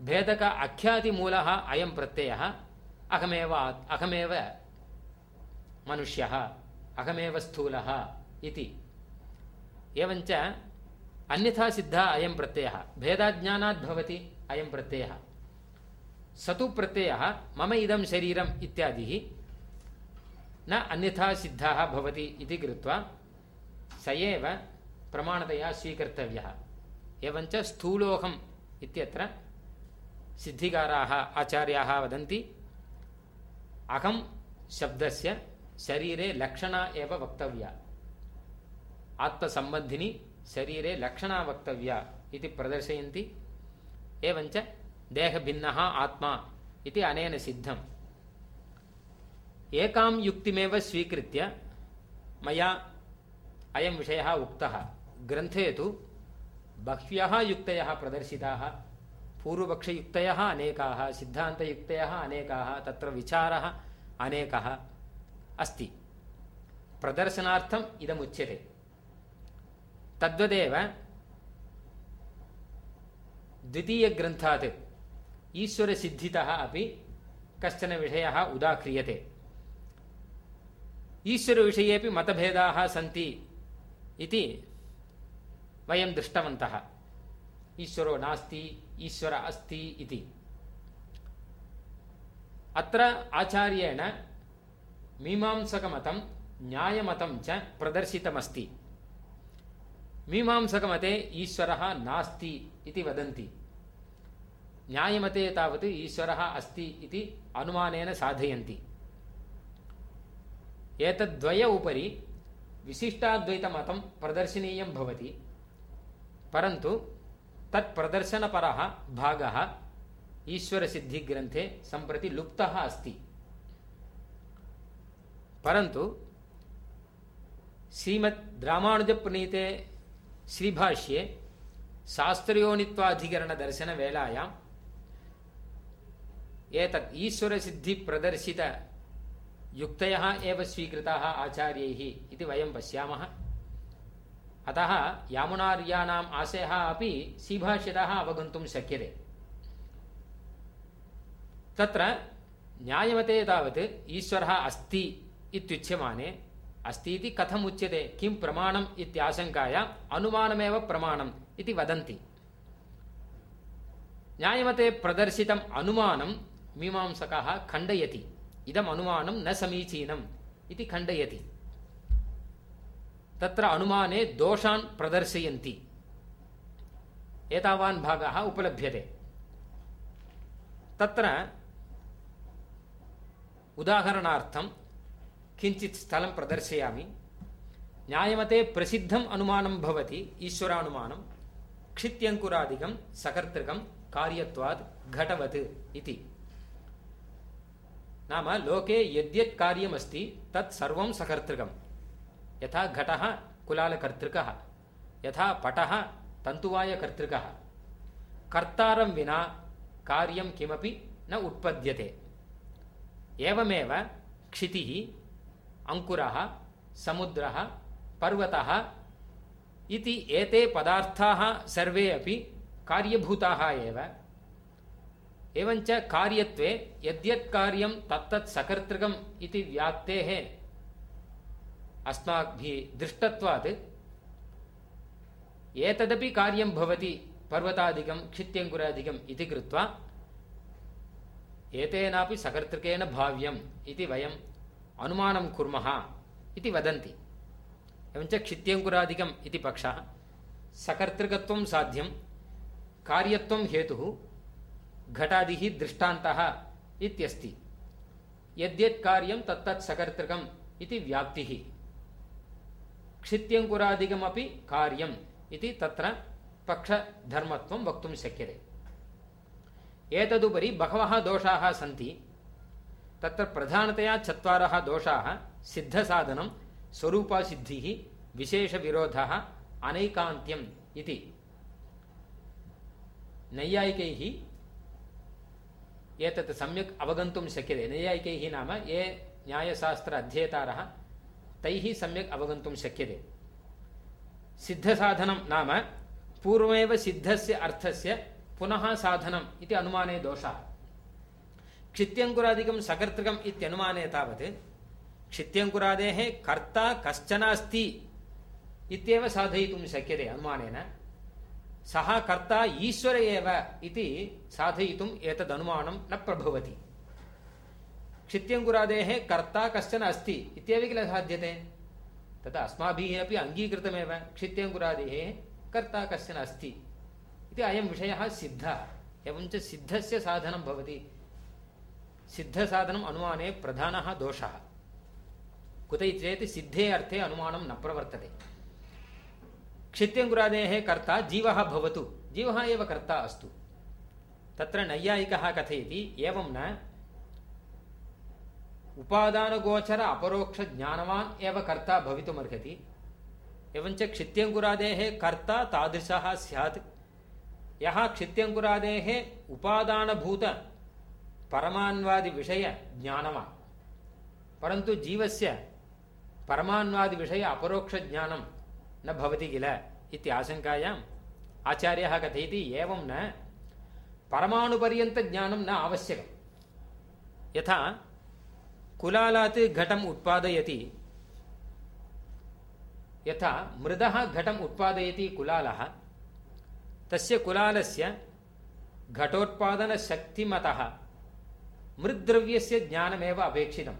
भेदक अख्यातिमूलः अयं प्रत्ययः। अहमेव अहमेव मनुष्यः, अहमेव स्थूलः इति। एवञ्च अन्यथा सिद्धः अयं प्रत्ययः। भेदाज्ञानात् भवति अयं प्रत्ययः। स तु प्रत्ययः, मम इदं शरीरम् इत्यादिः न अन्यथा सिद्धः भवति इति कृत्वा स एव प्रमाणतया स्वीकर्तव्यः। एवञ्च स्थूलोऽहम् इत्यत्र सिद्धिकाराः, आचार्याः वदन्ति, अहं शब्दस्य शरीरे लक्षणा एव वक्तव्या। आत्मसम्बन्धिनी शरीरे लक्षणा वक्तव्या इति प्रदर्शयन्ति। एवञ्च देहभिन्नः आत्मा इति अनेन सिद्धम्। एकां युक्तिमेव स्वीकृत्य मया अयं विषयः उक्तः। ग्रन्थे तु बह्व्यः युक्तयः प्रदर्शिताः, पूर्वपक्षयुक्तयः अनेकाः, सिद्धान्तयुक्तयः अनेकाः, तत्र विचारः अनेकः। अस्ति। प्रदर्शनार्थम् इदमुच्यते। तद्वदेव द्वितीयग्रन्थात् ईश्वरसिद्धितः अपि कश्चन विषयः उदाह्रियते। ईश्वरविषयेपि मतभेदाः सन्ति इति वयं दृष्टवन्तः। ईश्वरो नास्ति, ईश्वर अस्ति इति। अत्र आचार्येण मीमांसकमतं, न्यायमतं च प्रदर्शितमस्ति। मीमांसकमते ईश्वरः नास्ति इति वदन्ति। न्यायमते तावत् ईश्वरः अस्ति इति अनुमानेन साधयन्ति। एतद्वय उपरि विशिष्टाद्वैतमतं प्रदर्शनीयं भवति, परन्तु तत्प्रदर्शनपरः भागः ईश्वरसिद्धिग्रन्थे सम्प्रति लुप्तः अस्ति। परन्तु श्रीमद् रामानुजप्रणीते श्रीभाष्ये शास्त्रयोनित्वाधिकरणदर्शनवेलायाम् एतत् ईश्वरसिद्धिप्रदर्शितयुक्तयः एव स्वीकृताः आचार्यैः इति वयं पश्यामः। अतः यामुनार्याणाम् आशयः अपि श्रीभाष्यतः अवगन्तुं शक्यते। तत्र न्यायमते तावत् ईश्वरः अस्ति इत्युच्यमाने अस्ति इति कथम् उच्यते, किं प्रमाणम् इत्याशङ्कायाम् अनुमानमेव प्रमाणम् इति वदन्ति। न्यायमते प्रदर्शितम् अनुमानं मीमांसकः खण्डयति। इदम् अनुमानं न समीचीनम् इति खण्डयति। तत्र अनुमाने दोषान् प्रदर्शयन्ति। एतावान् भागः उपलभ्यते। तत्र उदाहरणार्थं किञ्चित् स्थलं प्रदर्शयामि। न्यायमते प्रसिद्धम् अनुमानं भवति ईश्वरानुमानं क्षित्यङ्कुरादिकं, सकर्तृकं, कार्यत्वात् घटवत् इति। नाम लोके यद्यत् कार्यमस्ति, तत् सर्वं सकर्तृकं यथा घटः, कुलालकर्तृकः। यथा पटः, तन्तुवायकर्तृकः। कर्तारं विना कार्यं किमपि न उत्पद्यते। एवमेव क्षितिः अङ्कुरः समुद्रः, पर्वतः इति एते पदार्थाः सर्वे अपि कार्यभूताः एव। एवञ्च कार्यत्वे यद्यत् कार्यं तत्तत् सकर्तृकम् इति व्याप्तेः अस्माभिः दृष्टत्वात् एतदपि कार्यं भवति पर्वतादिकं, क्षित्यङ्कुरादिकम् इति कृत्वा एतेनापि सकर्तृकेन भाव्यम् इति वयम् अनुमानं कुर्मः इति वदन्ति। एवञ्च क्षित्यङ्कुरादिकम् इति पक्षः, सकर्तृकत्वं साध्यं, कार्यत्वं हेतुः, घटादिः दृष्टान्तः इत्यस्ति। यद्यत् कार्यं, तत्तत् सकर्तृकम् इति व्याप्तिः। क्षित्यङ्कुरादिकमपि कार्यम् इति तत्र पक्षधर्मत्वं वक्तुं शक्यते। एतदुपरि बहवः दोषाः सन्ति। तत्र प्रधानतया चत्वारः दोषाः, सिद्धसाधनं, स्वरूपसिद्धिः, विशेषविरोधः, अनैकान्त्यम् इति। नैयायिकैः एतत् सम्यक् अवगन्तुं शक्यते। नैयायिकैः नाम ये न्यायशास्त्र अध्येतारः, तैः सम्यक् अवगन्तुं शक्यते। सिद्धसाधनं नाम पूर्वमेव सिद्धस्य अर्थस्य पुनः साधनम् इति अनुमाने दोषः। क्षित्यङ्कुरादिकं सकर्तृकम् इत्यनुमाने तावत्, क्षित्यङ्कुरादेः कर्ता कश्चन अस्ति इत्येव साधयितुं शक्यते अनुमानेन। सः कर्ता ईश्वर एव इति साधयितुम् एतदनुमानं न प्रभवति। क्षित्यङ्कुरादेः कर्ता कश्चन अस्ति इत्येव किल साध्यते? तत् अस्माभिः अपि अङ्गीकृतमेव। क्षित्यङ्कुरादेः कर्ता कश्चन अस्ति इति अयं विषयः सिद्धः। एवञ्च सिद्धस्य साधनं भवति। सिद्धसाधनम् अनुमाने प्रधानः दोषः। कुत सिद्धे अर्थे अनुमानं न प्रवर्तते। क्षित्यङ्कुरादेः कर्ता जीवः भवतु। जीवः एव कर्ता अस्तु। तत्र नैयायिकः कथयति, एवं न, उपादानगोचर अपरोक्षज्ञानवान् एव कर्ता भवितुमर्हति। एवञ्च क्षित्यङ्कुरादेः कर्ता तादृशः स्यात्। यः क्षित्यङ्कुरादेः उपादानभूत परमान्वादिविषय ज्ञानवान् परन्तु जीवस्य परमान्वादिविषय अपरोक्षज्ञानं न भवति किल इति आशङ्कायाम् आचार्यः कथयति, एवं न, परमाणुपर्यन्तज्ञानं न आवश्यकं यथा कुलालात् घटम् उत्पादयति, यथा मृदः घटम् उत्पादयति कुलालः, तस्य कुलालस्य घटोत्पादनशक्तिमतः मृद्द्रव्यस्य ज्ञानमेव अपेक्षितं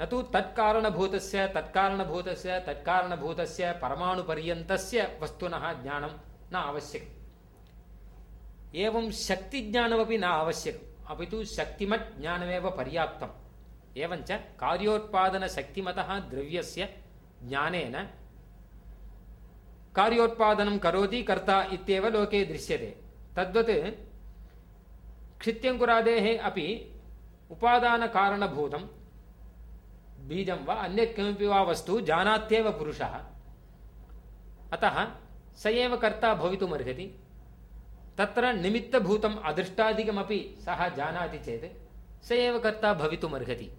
न तु तत्कारणभूतस्य तत्कारणभूतस्य तत्कारणभूतस्य, परमाणुपर्यन्तस्य वस्तुनः ज्ञानं न आवश्यकम्। एवं शक्तिज्ञानमपि न आवश्यकम्। अपि तु शक्तिमत् ज्ञानमेव पर्याप्तम्। एवञ्च कार्योत्पादनशक्तिमतः द्रव्यस्य ज्ञानेन कार्योत्पादनं करोति कर्ता इत्येव लोके दृश्यते। तद्वत् क्षित्यङ्कुरादेः अपि उपादानकारणभूतं बीजं वा अन्यत् किमपि वा वस्तु जानात्येव पुरुषः अतः स एव कर्ता भवितुमर्हति तत्र निमित्तभूतम् अदृष्टादिकमपि सः जानाति चेत् स एव कर्ता भवितुमर्हति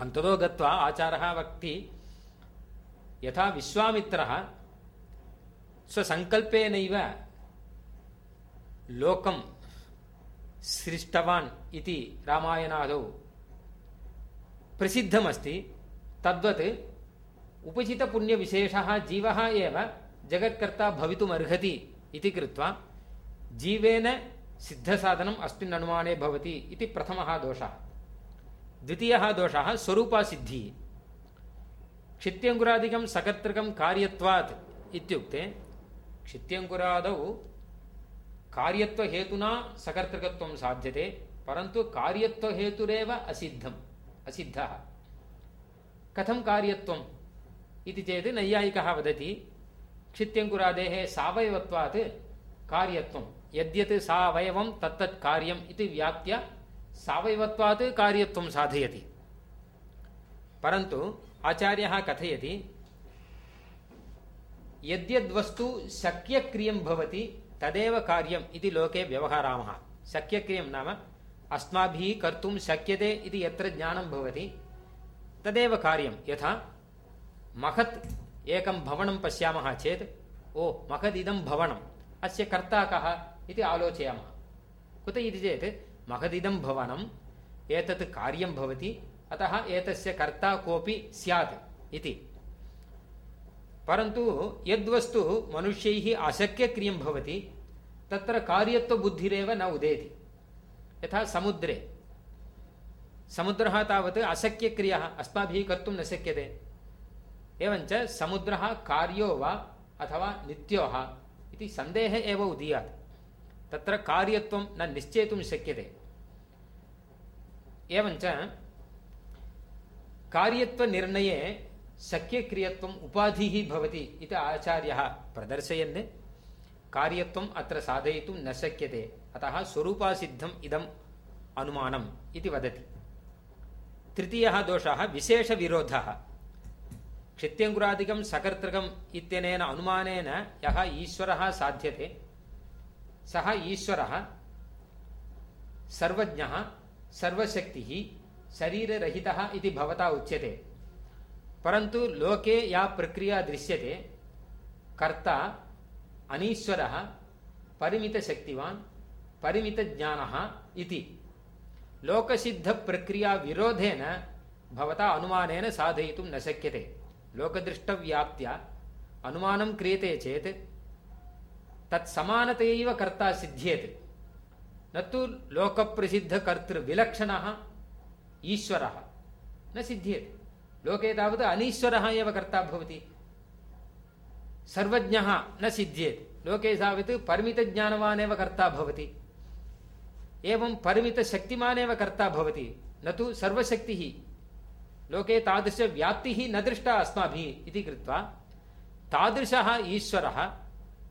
अन्ततो गत्वा आचारः वक्ति यथा विश्वामित्रः स्वसङ्कल्पेनैव लोकं सृष्टवान् इति रामायणादौ प्रसिद्धमस्ति। तद्वत् उपचितपुण्यविशेषः जीवः एव जगत्कर्ता भवितुमर्हति इति कृत्वा जीवेन सिद्धसाधनम् अस्मिन् अनुमाने भवति इति प्रथमः दोषः। द्वितीयः दोषः स्वरूपासिद्धिः। क्षित्यङ्कुरादिकं सकर्तृकं कार्यत्वात् इत्युक्ते क्षित्यङ्कुरादौ कार्यत्वहेतुना सकर्तृकत्वं साध्यते, परन्तु कार्यत्वहेतुरेव असिद्धम्, असिद्धः। कथं कार्यत्वम्? इति चेत् नैयायिकः वदति, क्षित्यङ्कुरादेः सावयवत्वात् कार्यत्वं यद्यत् सावयवं तत्तत् कार्यम् इति व्याप्य सावयवत्वात् कार्यत्वं साधयति। परन्तु आचार्यः कथयति, यद्यद्वस्तु शक्यक्रियं भवति तदेव कार्यम् इति लोके व्यवहरामः। शक्यक्रियं नाम अस्माभिः कर्तुं शक्यते इति यत्र ज्ञानं भवति, तदेव कार्यं। यथा महत् एकं भवनं पश्यामः चेत्, ओ, महदिदं भवनम्। अस्य कर्ता कः इति आलोचयामः। कुत इति चेत्, महदिदं भवनम्, एतत् कार्यं भवति, अतः एतस्य कर्ता कोऽपि स्यात् इति। परन्तु यद्वस्तु मनुष्यैः अशक्यक्रियं भवति तत्र कार्यत्वबुद्धिरेव न उदेति। यथा समुद्रे। समुद्रः तावत् अशक्यक्रियः अस्माभिः कर्तुं न शक्यते। एवञ्च समुद्रः कार्यो वा अथवा नित्यो इति सन्देहः एव उदीयात्। तत्र कार्यत्वं न निश्चेतुं शक्यते। एवञ्च कार्यत्वनिर्णये शक्यक्रियत्वम् उपाधिः भवति इति आचार्यः प्रदर्शयन्। कार्यत्वम् अत्र साधयितुं न शक्यते। अतः स्वरूपासिद्धम् इदम् अनुमानम् इति वदति। तृतीयः दोषः विशेषविरोधः। क्षित्यङ्कुरादिकं सकर्तृकम् इत्यनेन अनुमानेन यः ईश्वरः साध्यते, सः ईश्वरः सर्वज्ञः, सर्वशक्तिः, शरीररहितः इति भवता उच्यते। परन्तु लोके या प्रक्रिया दृश्यते, कर्ता अनीश्वरः परिमितशक्तिवान्, परिमितज्ञानः इति। लोकसिद्धप्रक्रियाविरोधेन भवता अनुमानेन साधयितुं न शक्यते। लोकदृष्टव्याप्त्या अनुमानं क्रियते चेत् तत्समानतयैव कर्ता सिद्ध्येत्। न तु लोकप्रसिद्धकर्तृविलक्षणः ईश्वरः न सिद्ध्येत्। लोके तावत् अनीश्वरः एव कर्ता भवति। सर्वज्ञः न सिद्ध्येत्। लोके तावत् परिमितज्ञानवान् एव कर्ता भवति। एवं परिमितशक्तिमान् एव कर्ता भवति। न तु सर्वशक्तिः। लोके तादृश तादृशव्याप्तिः न दृष्टा अस्माभिः इति कृत्वा तादृशः ईश्वरः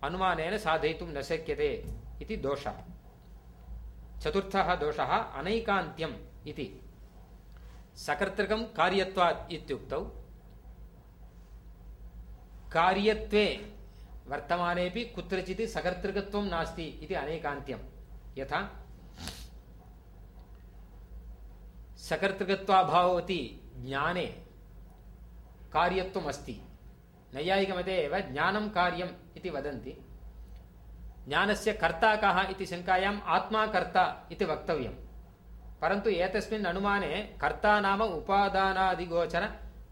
अनुमानेन साधयितुं न शक्यते इति दोषः। चतुर्थः दोषः अनैकान्त्यम् इति। सकर्तृकं कार्यत्वात् इत्युक्तौ कार्यत्वे वर्तमानेपि कुत्रचित् सकर्तृकत्वं नास्ति इति अनेकान्त्यं। यथा सकर्तृकत्वाभाववति ज्ञाने कार्यत्वम् अस्ति नैयायिकमते एव ज्ञानं कार्यम् इति वदन्ति। ज्ञानस्य कर्ता कः इति शङ्कायाम् आत्मा कर्ता इति वक्तव्यं परन्तु एतस्मिन् अनुमाने कर्ता नाम उपादानादिगोचर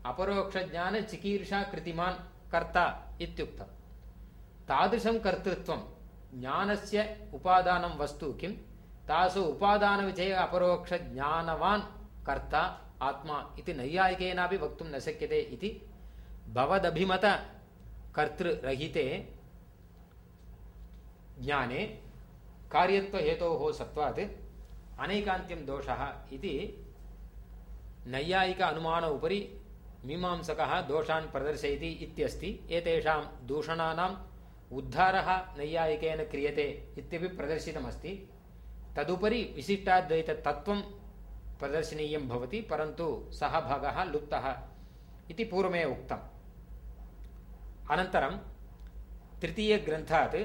अपरोक्षज्ञानचिकीर्षा कृतिमान् कर्ता इत्युक्तं तादृशं कर्तृत्वं ज्ञानस्य उपादानं वस्तु किं तासु उपादानविषये अपरोक्षज्ञानवान् कर्ता आत्मा इति नैयायिकेनापि वक्तुं न शक्यते इति भवदभिमतकर्तृरहिते ज्ञाने कार्यत्वहेतोः सत्त्वात् अनैकान्त्यं दोषः इति नैयायिक अनुमान उपरि मीमांसकः दोषान् प्रदर्शयति इत्यस्ति। एतेषां दूषणानाम् उद्धारः नैयायिकेन क्रियते इत्यपि प्रदर्शितमस्ति। तदुपरि विशिष्टाद्वैततत्त्वं प्रदर्शनीयं भवति, परन्तु सः भागः लुप्तः इति पूर्वमेव उक्तम्। अनन्तरं तृतीयग्रन्थात्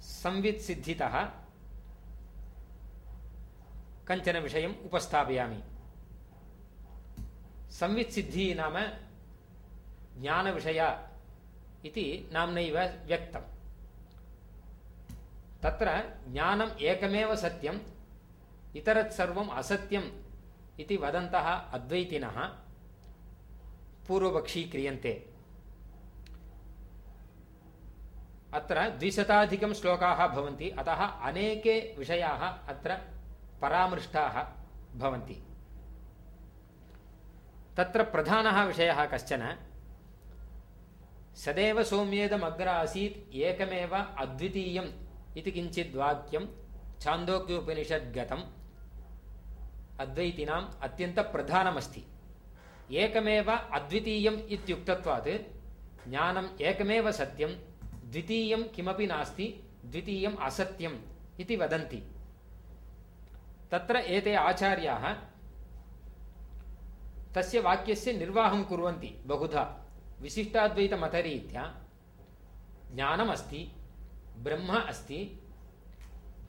संवित्सिद्धितः। कञ्चन विषयम् उपस्थापयामि। संवित्सिद्धिः नाम ज्ञानविषया इति नाम्नैव व्यक्तम्। तत्र ज्ञानम् एकमेव सत्यम्, इतरत् सर्वम् असत्यम् इति वदन्तः अद्वैतिनः पूर्वपक्षी क्रियन्ते। अत्र द्विशताधिकं श्लोकाः भवन्ति, अतः अनेके विषयाः अत्र परामृष्टाः भवन्ति। तत्र प्रधानः विषयः कश्चन? सदैव सौम्येदमग्र आसीत् एकमेव अद्वितीयम् इति किञ्चित् वाक्यं छान्दोग्योपनिषद्गतम् अद्वैतिनाम् अत्यन्तप्रधानमस्ति। एकमेव अद्वितीयम् इत्युक्तत्वात् ज्ञानम् एकमेव सत्यं द्वितीयं किमपि नास्ति, द्वितीयम् असत्यम् इति वदन्ति। तत्र एते आचार्याः तस्य वाक्यस्य निर्वाहं कुर्वन्ति। बहुधा। विशिष्टाद्वैतमतरीत्या ज्ञानमस्ति, ब्रह्म अस्ति,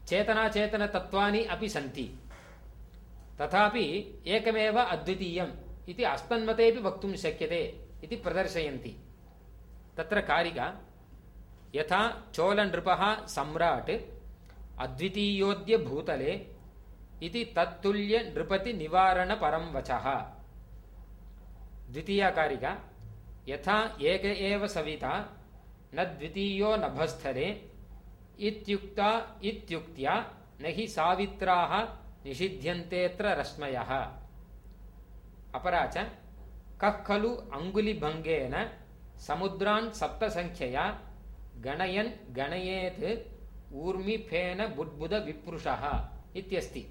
चेतनाचेतनतत्त्वानि अपि सन्ति। तथापि एकमेव अद्वितीयम् इति अस्मन्मतेपि वक्तुं शक्यते इति प्रदर्शयन्ति। तत्र कारिका, यथा चोलनृपः सम्राट् अद्वितीयोऽद्य भूतले इति तत्तुल्यनृपतिनिवारणपरं वचः। द्वितीया कारिका यथा एक एव सविता, न द्वितीयो नभस्थले इत्युक्ता, इत्युक्त्या, न हि सावित्राः निषिध्यन्तेऽत्र रश्मयः। अपरा च कः खलु अङ्गुलिभङ्गेन समुद्रान् सप्तसङ्ख्यया गणयन् गणयेत् ऊर्मिफेन बुद्बुदविप्रुषः इत्यस्ति।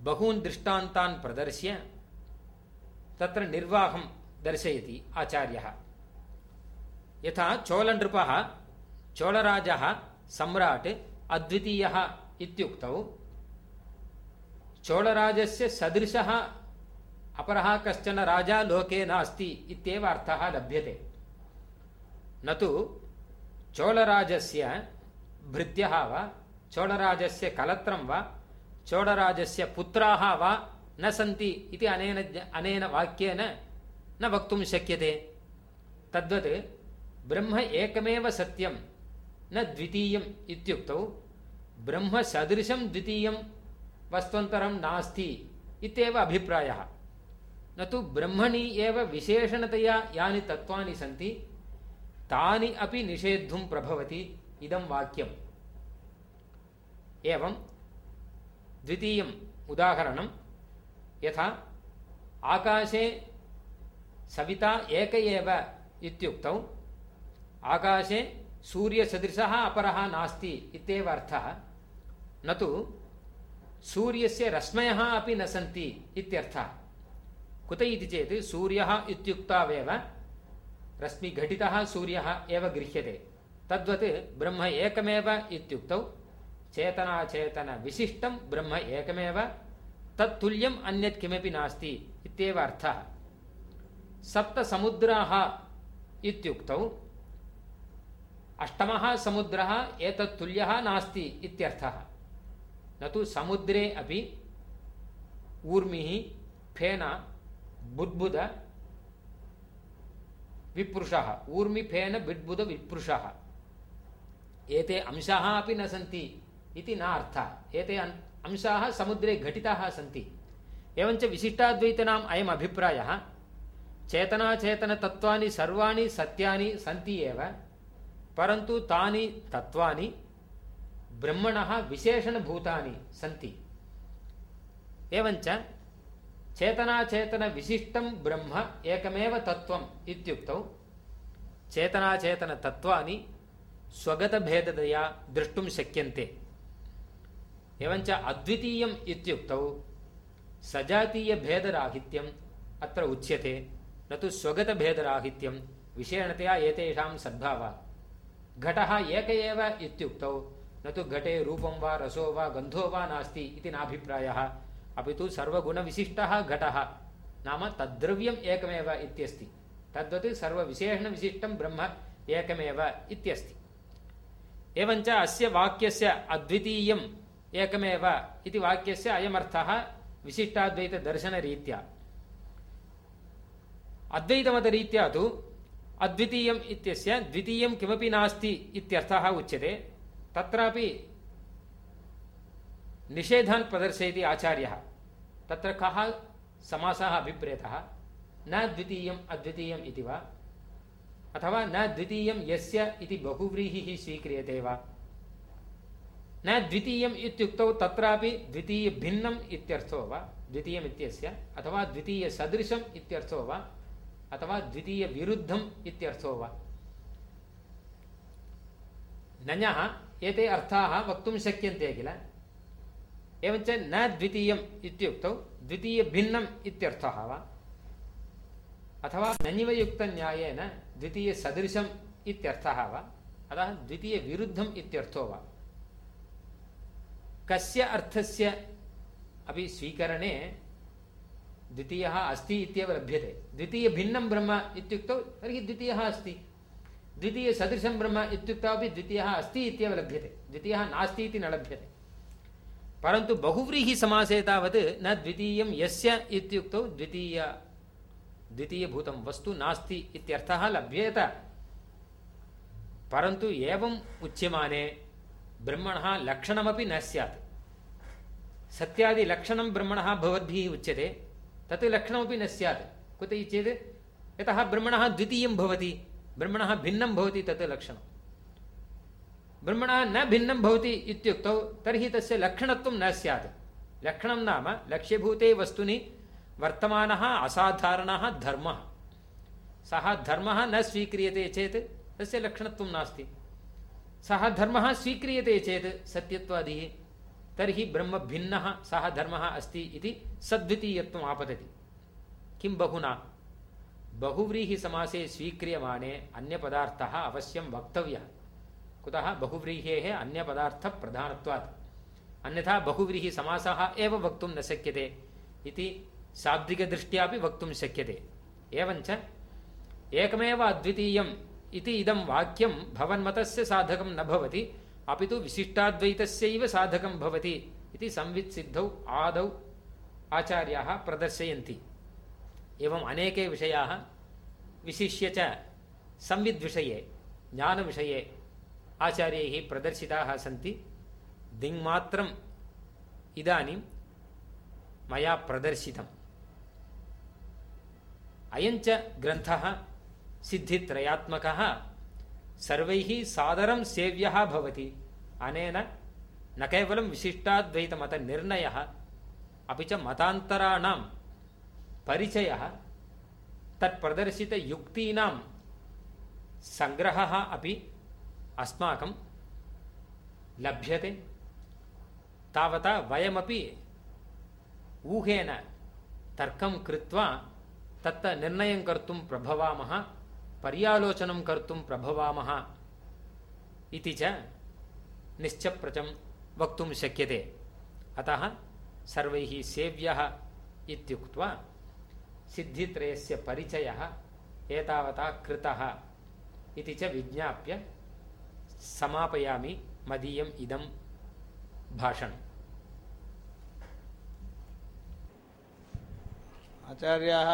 बहून् दृष्टान्तान् प्रदर्श्य तत्र निर्वाहं दर्शयति आचार्यः। यथा चोलनृपः चोळराजः सम्राट्, अद्वितीयः इत्युक्तौ। चोळराजस्य सदृशः, अपरः कश्चन राजा लोके नास्ति इत्येव अर्थः लभ्यते। न तु चोळराजस्य भृत्यः वा चोळराजस्य कलत्रं वा चोळराजस्य पुत्राः वा न सन्ति इति अनेन अनेन वाक्येन न वक्तुं शक्यते। तद्वत् ब्रह्म एकमेव सत्यं, न द्वितीयम् इत्युक्तौ ब्रह्मसदृशं द्वितीयं वस्त्वन्तरं नास्ति इत्येव अभिप्रायः। न तु ब्रह्मणि एव विशेषणतया यानि तत्त्वानि सन्ति, तानि अपि निषेद्धुं प्रभवति इदं वाक्यम्। एवं द्वितीयम् उदाहरणं यथा आकाशे सविता एक एव इत्युक्तौ। आकाशे सूर्यसदृशः अपरः नास्ति इत्येव अर्थः। न तु सूर्यस्य रश्मयः अपि न सन्ति इत्यर्थः। कुत इति चेत् सूर्यः इत्युक्तावेव। रश्मिघटितः सूर्यः एव गृह्यते। तद्वत् ब्रह्म एकमेव इत्युक्तौ। चेतनाचेतनविशिष्टं ब्रह्म एकमेव। तत्तुल्यम् अन्यत् किमपि नास्ति इत्येव अर्थः। सप्तसमुद्राः इत्युक्तौ, अष्टमः समुद्रः एतत्तुल्यः नास्ति इत्यर्थः। न तु समुद्रे अपि ऊर्मिः, फेना, बुद्बुद, विप्रुषः। ऊर्मिफेन बिड्बुद, विप्रुषः। एते अंशाः अपि न सन्ति इति न अर्थः। एते अंशाः समुद्रे घटिताः सन्ति एवञ्च विशिष्टाद्वैतनाम् अयम् अभिप्रायः चेतनाचेतनतत्त्वानि सर्वाणि सत्यानि सन्ति एव परन्तु तानि तत्त्वानि ब्रह्मणः विशेषणभूतानि सन्ति एवञ्च चेतनाचेतनविशिष्टं ब्रह्म एकमेव तत्त्वम् इत्युक्तौ चेतनाचेतनतत्त्वानि स्वगतभेदतया द्रष्टुं शक्यन्ते एवञ्च अद्वितीयम् इत्युक्तौ सजातीयभेदराहित्यम् अत्र उच्यते, न तु स्वगतभेदराहित्यं विषयणतया एतेषां सद्भावः। घटः एक एव इत्युक्तौ, न तु घटे रूपं वा रसो वा गन्धो वा नास्ति इति नाभिप्रायः। अपि तु सर्वगुणविशिष्टः घटः। नाम तद्द्रव्यम् एकमेव इत्यस्ति। तद्वत् सर्वविशेषणविशिष्टं ब्रह्म एकमेव इत्यस्ति। एवञ्च अस्य वाक्यस्य अद्वितीयम् एकमेव इति वाक्यस्य अयमर्थः विशिष्टाद्वैतदर्शनरीत्या। अद्वैतमतरीत्या तु अद्वितीयम् इत्यस्य द्वितीयं किमपि नास्ति इत्यर्थः उच्यते। तत्रापि निषेधान् प्रदर्शयति आचार्यः। तत्र कः समासः अभिप्रेतः? न द्वितीयम् अद्वितीयम् इति वा? अथवा न द्वितीयं यस्य इति बहुव्रीहिः स्वीक्रियते वा? न द्वितीयम् इत्युक्तौ तत्रापि द्वितीयभिन्नम् इत्यर्थो वा? द्वितीयम् इत्यस्य, अथवा द्वितीयसदृशम् इत्यर्थो वा? अथवा द्वितीयविरुद्धम् इत्यर्थो वा? नञः एते अर्थाः वक्तुं शक्यन्ते किल? एवञ्च न द्वितीयम् इत्युक्तौ द्वितीयभिन्नम् इत्यर्थः वा? अथवा ननिवयुक्तन्यायेन द्वितीयसदृशम् इत्यर्थः वा? अतः द्वितीयविरुद्धम् इत्यर्थो वा? कस्य अर्थस्य अपि स्वीकरणे द्वितीयः अस्ति इत्येव लभ्यते। द्वितीयभिन्नं ब्रह्म इत्युक्तौ, तर्हि द्वितीयः अस्ति। द्वितीयसदृशं ब्रह्म इत्युक्तमपि द्वितीयः अस्ति इत्येव लभ्यते। द्वितीयः नास्ति इति न लभ्यते। परन्तु बहुव्रीहिसमासे तावत् न द्वितीयं यस्य इत्युक्तौ द्वितीय, द्वितीयभूतं वस्तु नास्ति इत्यर्थः लभ्येत। परन्तु एवम् उच्यमाने ब्रह्मणः लक्षणमपि न स्यात्। सत्यादिलक्षणं ब्रह्मणः भवद्भिः उच्यते, तत् लक्षणमपि न स्यात्। कुतः चेत् यतः ब्रह्मणः द्वितीयं भवति, ब्रह्मणः भिन्नं भवति तत् लक्षणं। ब्रह्मणः न भिन्नं इत्युक्तौ, तर्हि तस्य लक्षणत्वं न स्यात्। लक्षणं नाम लक्ष्यभूते वस्तुनि वर्तमानः असाधारणः धर्मः। सः धर्मः न स्वीक्रियते चेत् तस्य लक्षणत्वं नास्ति। सः धर्मः स्वीक्रियते चेत् सत्यत्वादिः, तर्हि ब्रह्म भिन्नः सः धर्मः अस्ति इति सद्वितीयत्वम् आपतति। किं बहुना? बहुव्रीहिसमासे स्वीक्रियमाणे अन्यपदार्थः अवश्यं वक्तव्यः। कुतः बहुव्रीहेः अन्यपदार्थप्रधानत्वात्? अन्यथा बहुव्रीहिसमासः एव वक्तुं न शक्यते इति शाब्दिकदृष्ट्यापि वक्तुं शक्यते। एवञ्च एकमेव अद्वितीयम् इति इदं वाक्यं भवन्मतस्य साधकं न भवति, अपि तु विशिष्टाद्वैतस्यैव साधकं भवति इति संवित्सिद्धौ आदौ आचार्याः प्रदर्शयन्ति। एवम् अनेके विषयाः विशिष्य च संविद्विषये, ज्ञानविषये आचार्यैः प्रदर्शिताः सन्ति। दिङ्मात्रम् इदानीं मया प्रदर्शितम्। अयञ्च ग्रन्थः सिद्धित्रयात्मकः। सर्वैः सादरं सेव्यः भवति। अनेन न केवलं विशिष्टाद्वैतमतनिर्णयः, अपि च मतान्तराणां परिचयः, तत्प्रदर्शितयुक्तीनां सङ्ग्रहः अपि अस्माकं लभ्यते। तावता वयमपि ऊहेन तर्कं कृत्वा तत्र निर्णयं कर्तुं प्रभवामः। पर्यालोचनं कर्तुं प्रभवामः इति च निश्चप्रचं वक्तुं शक्यते। अतः सर्वैः सेव्यः इत्युक्त्वा सिद्धित्रयस्य परिचयः एतावता कृतः इति च विज्ञाप्य समापयामि मदीयम् इदं भाषणम्। आचार्याः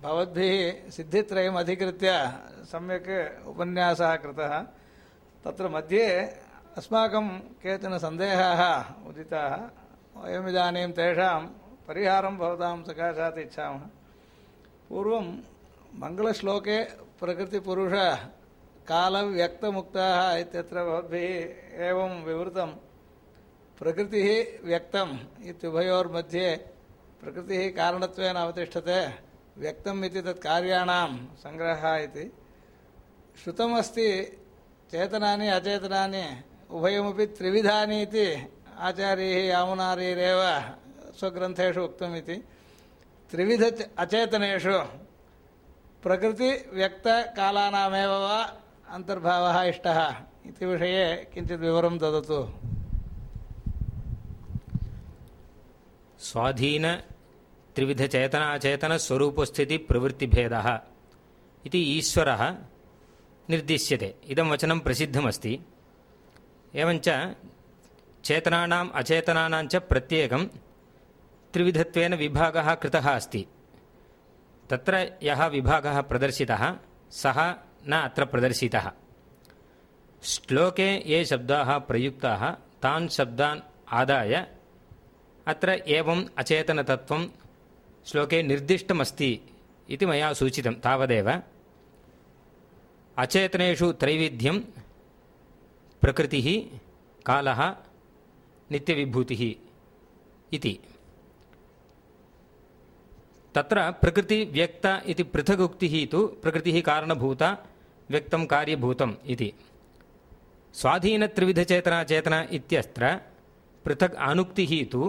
भवद्भिः सिद्धित्रयम् अधिकृत्य सम्यक् उपन्यासः कृतः। तत्र मध्ये अस्माकं केचन सन्देहाः उदिताः। वयमिदानीं तेषां परिहारं भवतां सकाशात् इच्छामः। पूर्वं मङ्गलश्लोके प्रकृतिपुरुष कालव्यक्तमुक्ताः इत्यत्र भवद्भिः एवं विवृतं। प्रकृतिः व्यक्तम् इत्युभयोर्मध्ये प्रकृतिः कारणत्वेन अवतिष्ठते व्यक्तम् इति तत् कार्याणां सङ्ग्रहः इति श्रुतमस्ति चेतनानि अचेतनानि उभयमपि त्रिविधानि इति आचार्यैः यामुनार्यैरेव स्वग्रन्थेषु उक्तम् इति त्रिविध अचेतनेषु प्रकृतिव्यक्तकालानामेव वा अन्तर्भावः इष्टः इति स्वाधीनत्रिविधचेतनाचेतनस्वरूपस्थितिप्रवृत्तिभेदः इति ईश्वरः निर्दिश्यते। इदं वचनं प्रसिद्धमस्ति। एवञ्च चेतनानाम् अचेतनानाञ्च प्रत्येकं त्रिविधत्वेन विभागः कृतः अस्ति। तत्र यः विभागः प्रदर्शितः सः न अत्र प्रदर्शितः। श्लोके ये शब्दाः प्रयुक्ताः तान् शब्दान् आदाय अत्र एवम् अचेतनतत्त्वं श्लोके निर्दिष्टमस्ति इति मया सूचितं तावदेव। अचेतनेषु त्रैविध्यं प्रकृतिः कालः नित्यविभूतिः इति। तत्र प्रकृतिव्यक्त इति पृथगुक्तिः तु प्रकृतिः कारणभूता व्यक्तं कार्यभूतम् इति। स्वाधीनत्रिविधचेतनाचेतना इत्यत्र पृथक् अनुक्तिः तु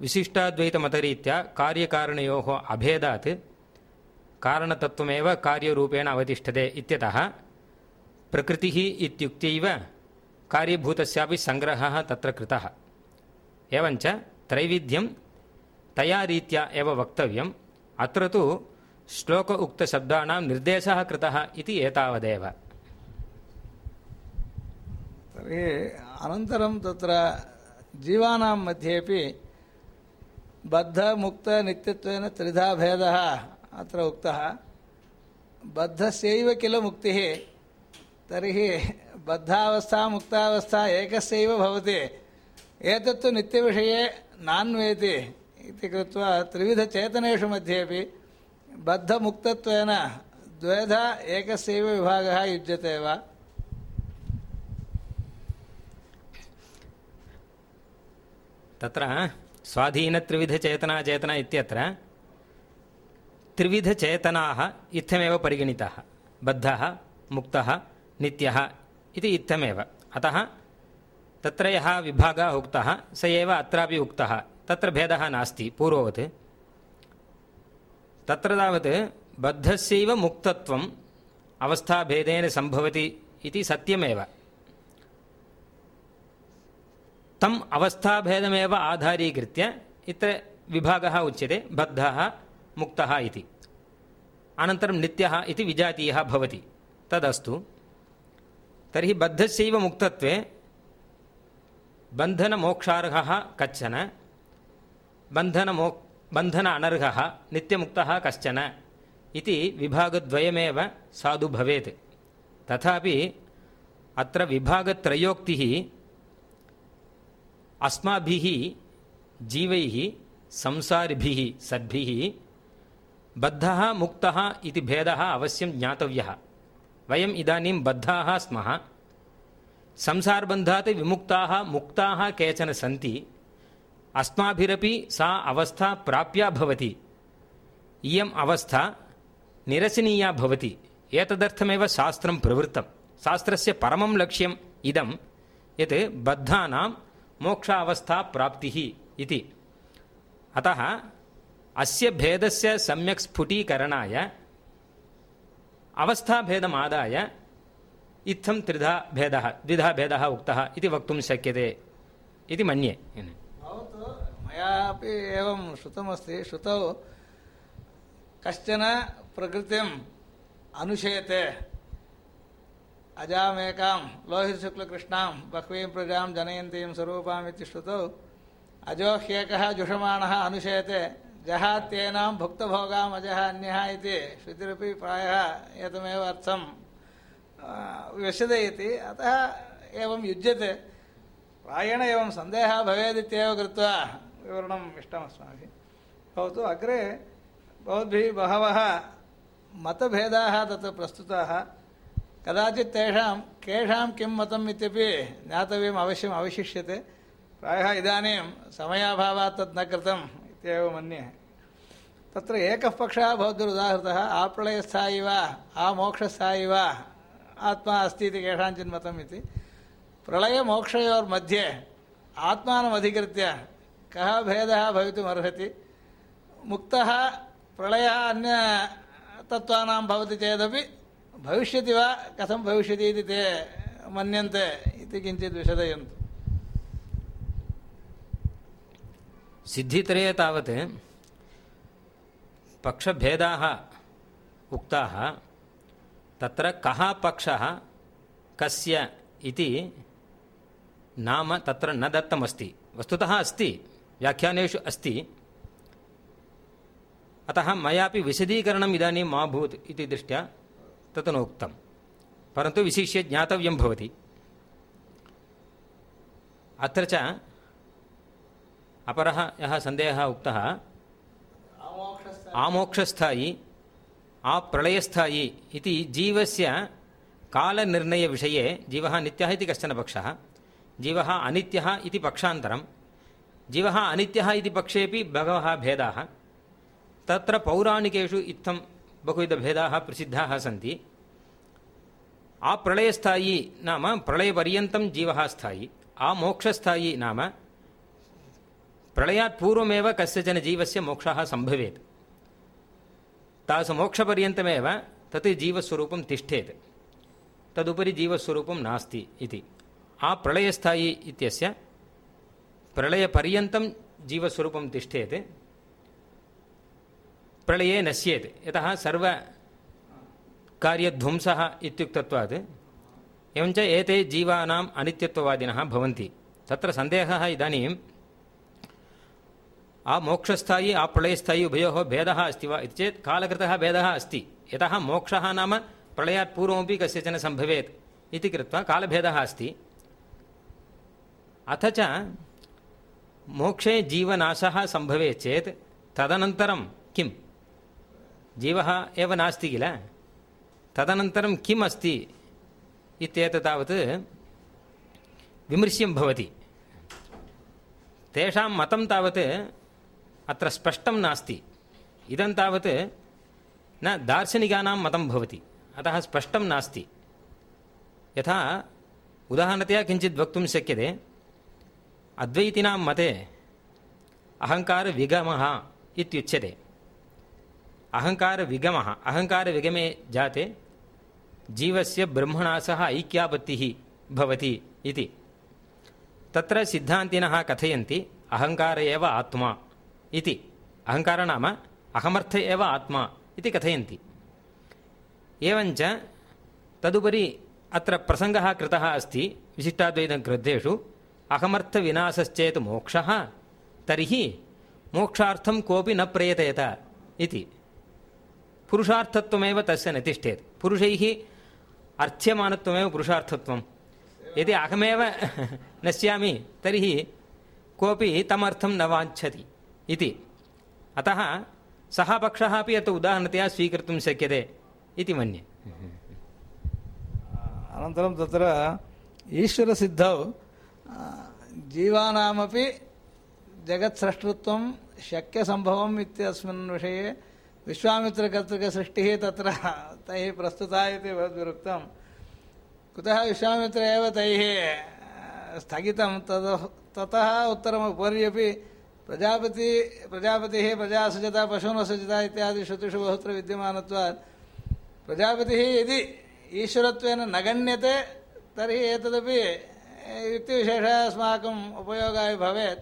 विशिष्टाद्वैतमतरीत्या कार्यकारणयोः अभेदात् कारणतत्त्वमेव कार्यरूपेण अवतिष्ठते इत्यतः प्रकृतिः इत्युक्त्यैव कार्यभूतस्यापि सङ्ग्रहः तत्र कृतः। एवञ्च त्रैविध्यं तया रीत्या एव वक्तव्यम्। अत्र तु श्लोक उक्तशब्दानां निर्देशः कृतः इति एतावदेव। अनन्तरं तत्र जीवानां मध्येपि बद्धमुक्तनित्यत्वेन त्रिधा भेदः, अत्र उक्तः। बद्धस्यैव किल मुक्तिः, तर्हि बद्धावस्था, मुक्तावस्था एकस्यैव भवति। एतत्तु नित्यविषये नान्वेति इति कृत्वा त्रिविधचेतनेषु मध्येपि बद्धमुक्तत्वेन द्वेधा एकस्यैव विभागः युज्यते वा? तत्र स्वाधीनत्रिविधचेतना चेतना इत्यत्र त्रिविधचेतनाः इत्थमेव परिगणिताः। बद्धः मुक्तः नित्यः इति इत्थमेव। अतः तत्र यः विभागः उक्तः स एव अत्रापि उक्तः। तत्र भेदः नास्ति पूर्ववत्। तत्र तावत् बद्धस्यैव मुक्तत्वम् अवस्थाभेदेन सम्भवति इति सत्यमेव तम् अवस्थाभेदमेव आधारीकृत्य इत्र विभागः उच्यते बद्धः मुक्तः इति। अनन्तरं नित्यः इति विजातीयः भवति। तदस्तु। तर्हि बद्धस्यैव मुक्तत्वे बन्धनमोक्षार्हः कश्चन बन्धनमो बन्धन अनर्हः नित्यमुक्तः कश्चन इति विभागद्वयमेव साधु भवेत्। तथापि अत्र विभागत्रयोक्तिः अस्माभिः जीवैः संसारिभिः सद्भिः बद्धः मुक्तः इति भेदः अवश्यं ज्ञातव्यः। वयम् इदानीं बद्धाः स्मः। संसारबन्धात् विमुक्ताः मुक्ताः केचन सन्ति। अस्माभिरपि सा अवस्था प्राप्या भवति। इयम् अवस्था निरसनीया भवति। एतदर्थमेव शास्त्रं प्रवृत्तं। शास्त्रस्य परमं लक्ष्यम् इदं यत् बद्धानां मोक्षावस्था प्राप्तिः इति। अतः अस्य भेदस्य सम्यक् स्फुटीकरणाय अवस्थाभेदमादाय इत्थं त्रिधा भेदः द्विधा भेदः उक्तः इति वक्तुं शक्यते इति मन्ये। भवतु मयापि एवं श्रुतमस्ति श्रुतौ कश्चन प्रकृतिम् अनुशेते अजामेकां, लोहितशुक्लकृष्णां, बह्वीं प्रजां जनयन्तीं स्वरूपाम् इति श्रुतौ। अजो ह्येकः जुषमाणः अनुशेते, जहात्येनां भुक्तभोगाम् अजः अन्यः इति श्रुतिरपि प्रायः एतमेव अर्थं व्यस्यते अतः एवं युज्यते। प्रायेण एवं सन्देहः भवेदित्येव कृत्वा विवरणम् इष्टमस्माभिः। भवतु अग्रे भवद्भिः बहवः मतभेदाः तत्र प्रस्तुताः। कदाचित् तेषां, केषां किं मतम् इत्यपि ज्ञातव्यम् अवश्यम् अवशिष्यते। प्रायः इदानीं समयाभावात् तत् न कृतम् इत्येव मन्ये। तत्र एकः पक्षः भवद्भिरुदाहृतः आप्रलयस्थायि वा? आमोक्षस्थायि वा? आत्मा अस्ति इति केषाञ्चित् मतम् इति। प्रलयमोक्षयोर्मध्ये आत्मानमधिकृत्य कः भेदः भवितुमर्हति? मुक्तः, प्रलयः अन्यतत्त्वानां भवति चेदपि भविष्यति वा कथं भविष्यति इति ते मन्यन्ते इति किञ्चित् विशदयन्तु। सिद्धित्रये तावत् पक्षभेदाः उक्ताः, तत्र कः पक्षः, कस्य इति नाम तत्र न दत्तमस्ति। वस्तुतः अस्ति, व्याख्यानेषु अस्ति। अतः मयापि विशदीकरणम् इदानीं मा भूत् इति दृष्ट्या तत् नोक्तं परन्तु विशिष्य ज्ञातव्यं भवति। अत्र च अपरः यः सन्देहः उक्तः, आमोक्षस्थायि, आप्रलयस्थायि इति जीवस्य कालनिर्णयविषये जीवः नित्यः इति कश्चन पक्षः। जीवः अनित्यः इति पक्षान्तरं जीवः अनित्यः इति पक्षेपि बहवः भेदाः। तत्र पौराणिकेषु इत्थं बहुविधभेदाः प्रसिद्धाः सन्ति। आप्रलयस्थायी नाम प्रलयपर्यन्तं जीवः स्थायी। आमोक्षस्थायी नाम प्रलयात् पूर्वमेव कस्यचन जीवस्य मोक्षः सम्भवेत्। तादृशमोक्षपर्यन्तमेव तत् जीवस्वरूपं तिष्ठेत्। तदुपरि जीवस्वरूपं नास्ति इति। आ प्रलयस्थायी इत्यस्य प्रलयपर्यन्तं जीवस्वरूपं तिष्ठेत्। प्रलये नश्येत्। यतः सर्वकार्यध्वंसः इत्युक्तत्वात्। एवञ्च एते जीवानाम् अनित्यत्ववादिनः भवन्ति। तत्र सन्देहः इदानीं आ मोक्षस्थायी, आ प्रलयस्थायी उभयोः भेदः अस्ति वा इति चेत् कालकृतः भेदः अस्ति। यतः मोक्षः नाम प्रलयात् पूर्वमपि कस्यचन सम्भवेत् इति कृत्वा कालभेदः अस्ति। अथ च मोक्षे जीवनाशः सम्भवेत् चेत् तदनन्तरं किं जीवः एव नास्ति किल तदनन्तरं किम् अस्ति इत्येतत् तावत् विमृश्यं भवति तेषां मतं तावत् अत्र स्पष्टं नास्ति इदं तावत् न दार्शनिकानां मतं भवति अतः स्पष्टं नास्ति यथा उदाहरणतया किञ्चित् वक्तुं शक्यते अद्वैतिनां मते अहङ्कारविगमः इत्युच्यते अहङ्कारविगमः अहङ्कारविगमे जाते जीवस्य ब्रह्मणा सह ऐक्यापत्तिः भवति इति। तत्र सिद्धान्तिनः कथयन्ति अहङ्कार एव आत्मा इति। अहङ्कार नाम अहमर्थ एव आत्मा इति कथयन्ति। एवञ्च तदुपरि अत्र प्रसङ्गः कृतः अस्ति विशिष्टाद्वैतग्रन्थेषु अहमर्थविनाशश्चेत् मोक्षः तर्हि मोक्षार्थं कोऽपि न प्रयतेत इति पुरुषार्थत्वमेव तस्य न तिष्ठेत्। पुरुषैः अर्थ्यमानत्वमेव पुरुषार्थत्वं यदि अहमेव नश्यामि, तर्हि कोऽपि तमर्थं न वाञ्छति इति। अतः सः पक्षः अपि अत्र उदाहरणतया स्वीकर्तुं शक्यते इति मन्ये। अनन्तरं तत्र ईश्वरसिद्धौ जीवानामपि जगत्स्रष्टृत्वं शक्यसम्भवम् इत्यस्मिन् विषये विश्वामित्रकर्तृकसृष्टिः तत्र तैः प्रस्तुता इति भवद्विरुक्तं कुतः विश्वामित्र एव तैः स्थगितं तद् ततः उत्तरमुपर्यपि प्रजापति, प्रजापतिः प्रजासृजता, पशूनसृजता इत्यादि श्रुतिषु बहुत्र विद्यमानत्वात्। प्रजापतिः यदि ईश्वरत्वेन न गण्यते, तर्हि एतदपि युक्तिविशेषः अस्माकम् उपयोगाय भवेत्।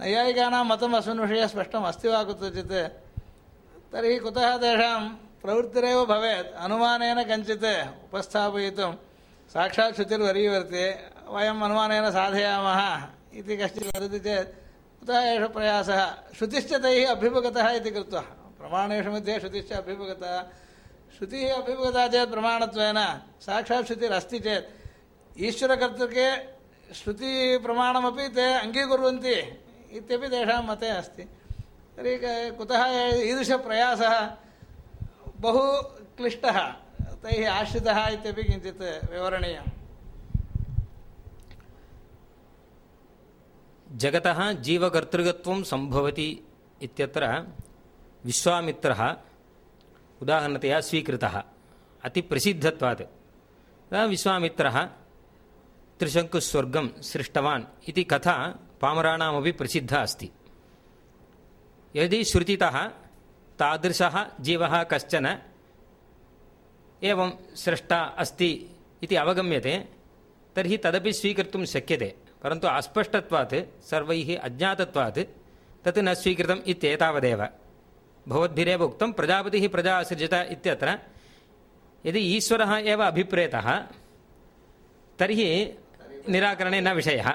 नैयायिकानां मतम् अस्मिन् विषये स्पष्टम् अस्ति वा कुत्रचित्? तर्हि कुतः तेषां प्रवृत्तिरेव भवेत्? अनुमानेन कञ्चित् उपस्थापयितुं। साक्षात् श्रुतिर्वरीवर्ते वयम् अनुमानेन साधयामः इति कश्चित् वदति चेत् कुतः एष प्रयासः? श्रुतिश्च तैः अभ्युपगतः इति कृत्वा। प्रमाणेषु मध्ये श्रुतिश्च अभ्युपगतः। श्रुतिः अभ्युपगता चेत् प्रमाणत्वेन, साक्षात् श्रुतिरस्ति चेत् ईश्वरकर्तृके श्रुतिप्रमाणमपि ते अङ्गीकुर्वन्ति इत्यपि तेषां मते अस्ति। तर्हि कुतः ईदृशप्रयासः बहु क्लिष्टः। तैः आश्रितः इत्यपि किञ्चित् विवरणीयम्। जगतः जीवकर्तृकत्वं सम्भवति इत्यत्र विश्वामित्रः उदाहरणतया स्वीकृतः। अतिप्रसिद्धत्वात्। विश्वामित्रः त्रिशङ्कुस्वर्गं सृष्टवान् इति कथा पामराणामपि प्रसिद्धा अस्ति। यदि श्रुतितः तादृशः जीवः कश्चन एवं सृष्टा अस्ति इति अवगम्यते तर्हि तदपि स्वीकर्तुं शक्यते परन्तु अस्पष्टत्वात् सर्वैः अज्ञातत्वात् तत् न स्वीकृतम् इत्येतावदेव। भवद्भिरेव उक्तं प्रजापतिः प्रजा असृजत इत्यत्र यदि ईश्वरः एव अभिप्रेतः तर्हि निराकरणे न विषयः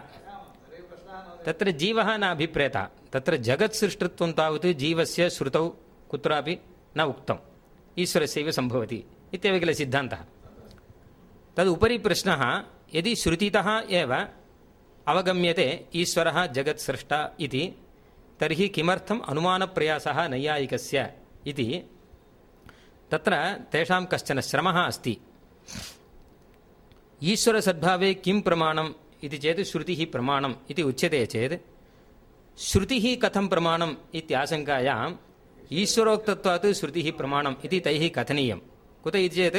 तत्र जीवः न अभिप्रेतः। तत्र जगत्सृष्टृत्वं तावत् जीवस्य श्रुतौ कुत्रापि न उक्तम् ईश्वरस्यैव सम्भवति इत्येव किल सिद्धान्तः। तदुपरि प्रश्नः यदि श्रुतितः एव अवगम्यते ईश्वरः जगत्सृष्टा इति तर्हि किमर्थम् अनुमानप्रयासः नैयायिकस्य इति तत्र तेषां कश्चन श्रमः अस्ति। ईश्वरसद्भावे किं प्रमाणम् इति चेत् श्रुतिः प्रमाणम् इति उच्यते चेत् श्रुतिः कथं प्रमाणम् इत्याशङ्कायाम् ईश्वरोक्तत्वात् श्रुतिः प्रमाणम् इति तैः कथनीयं कुत इति चेत्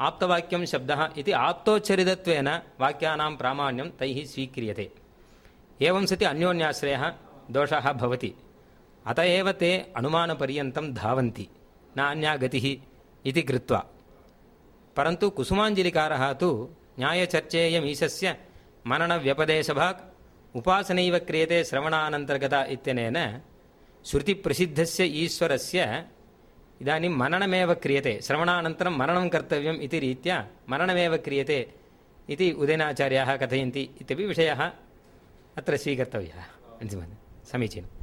आप्तवाक्यं शब्दः इति आप्तोच्चरितत्वेन वाक्यानां प्रामाण्यं तैः स्वीक्रियते। एवं सति अन्योन्याश्रयः दोषः भवति। अत एव ते अनुमानपर्यन्तं धावन्ति। न अन्या गतिः इति कृत्वा। परन्तु कुसुमाञ्जलिकारः तु न्यायचर्चेयमीशस्य मननव्यपदेशभाक् उपासनैव क्रियते श्रवणानन्तर्गता इत्यनेन श्रुतिप्रसिद्धस्य ईश्वरस्य इदानीं मननमेव क्रियते श्रवणानन्तरं मननं कर्तव्यम् इति रीत्या मननमेव क्रियते इति उदयनाचार्याः कथयन्ति इत्यपि विषयः अत्र स्वीकर्तव्यः समीचीनम्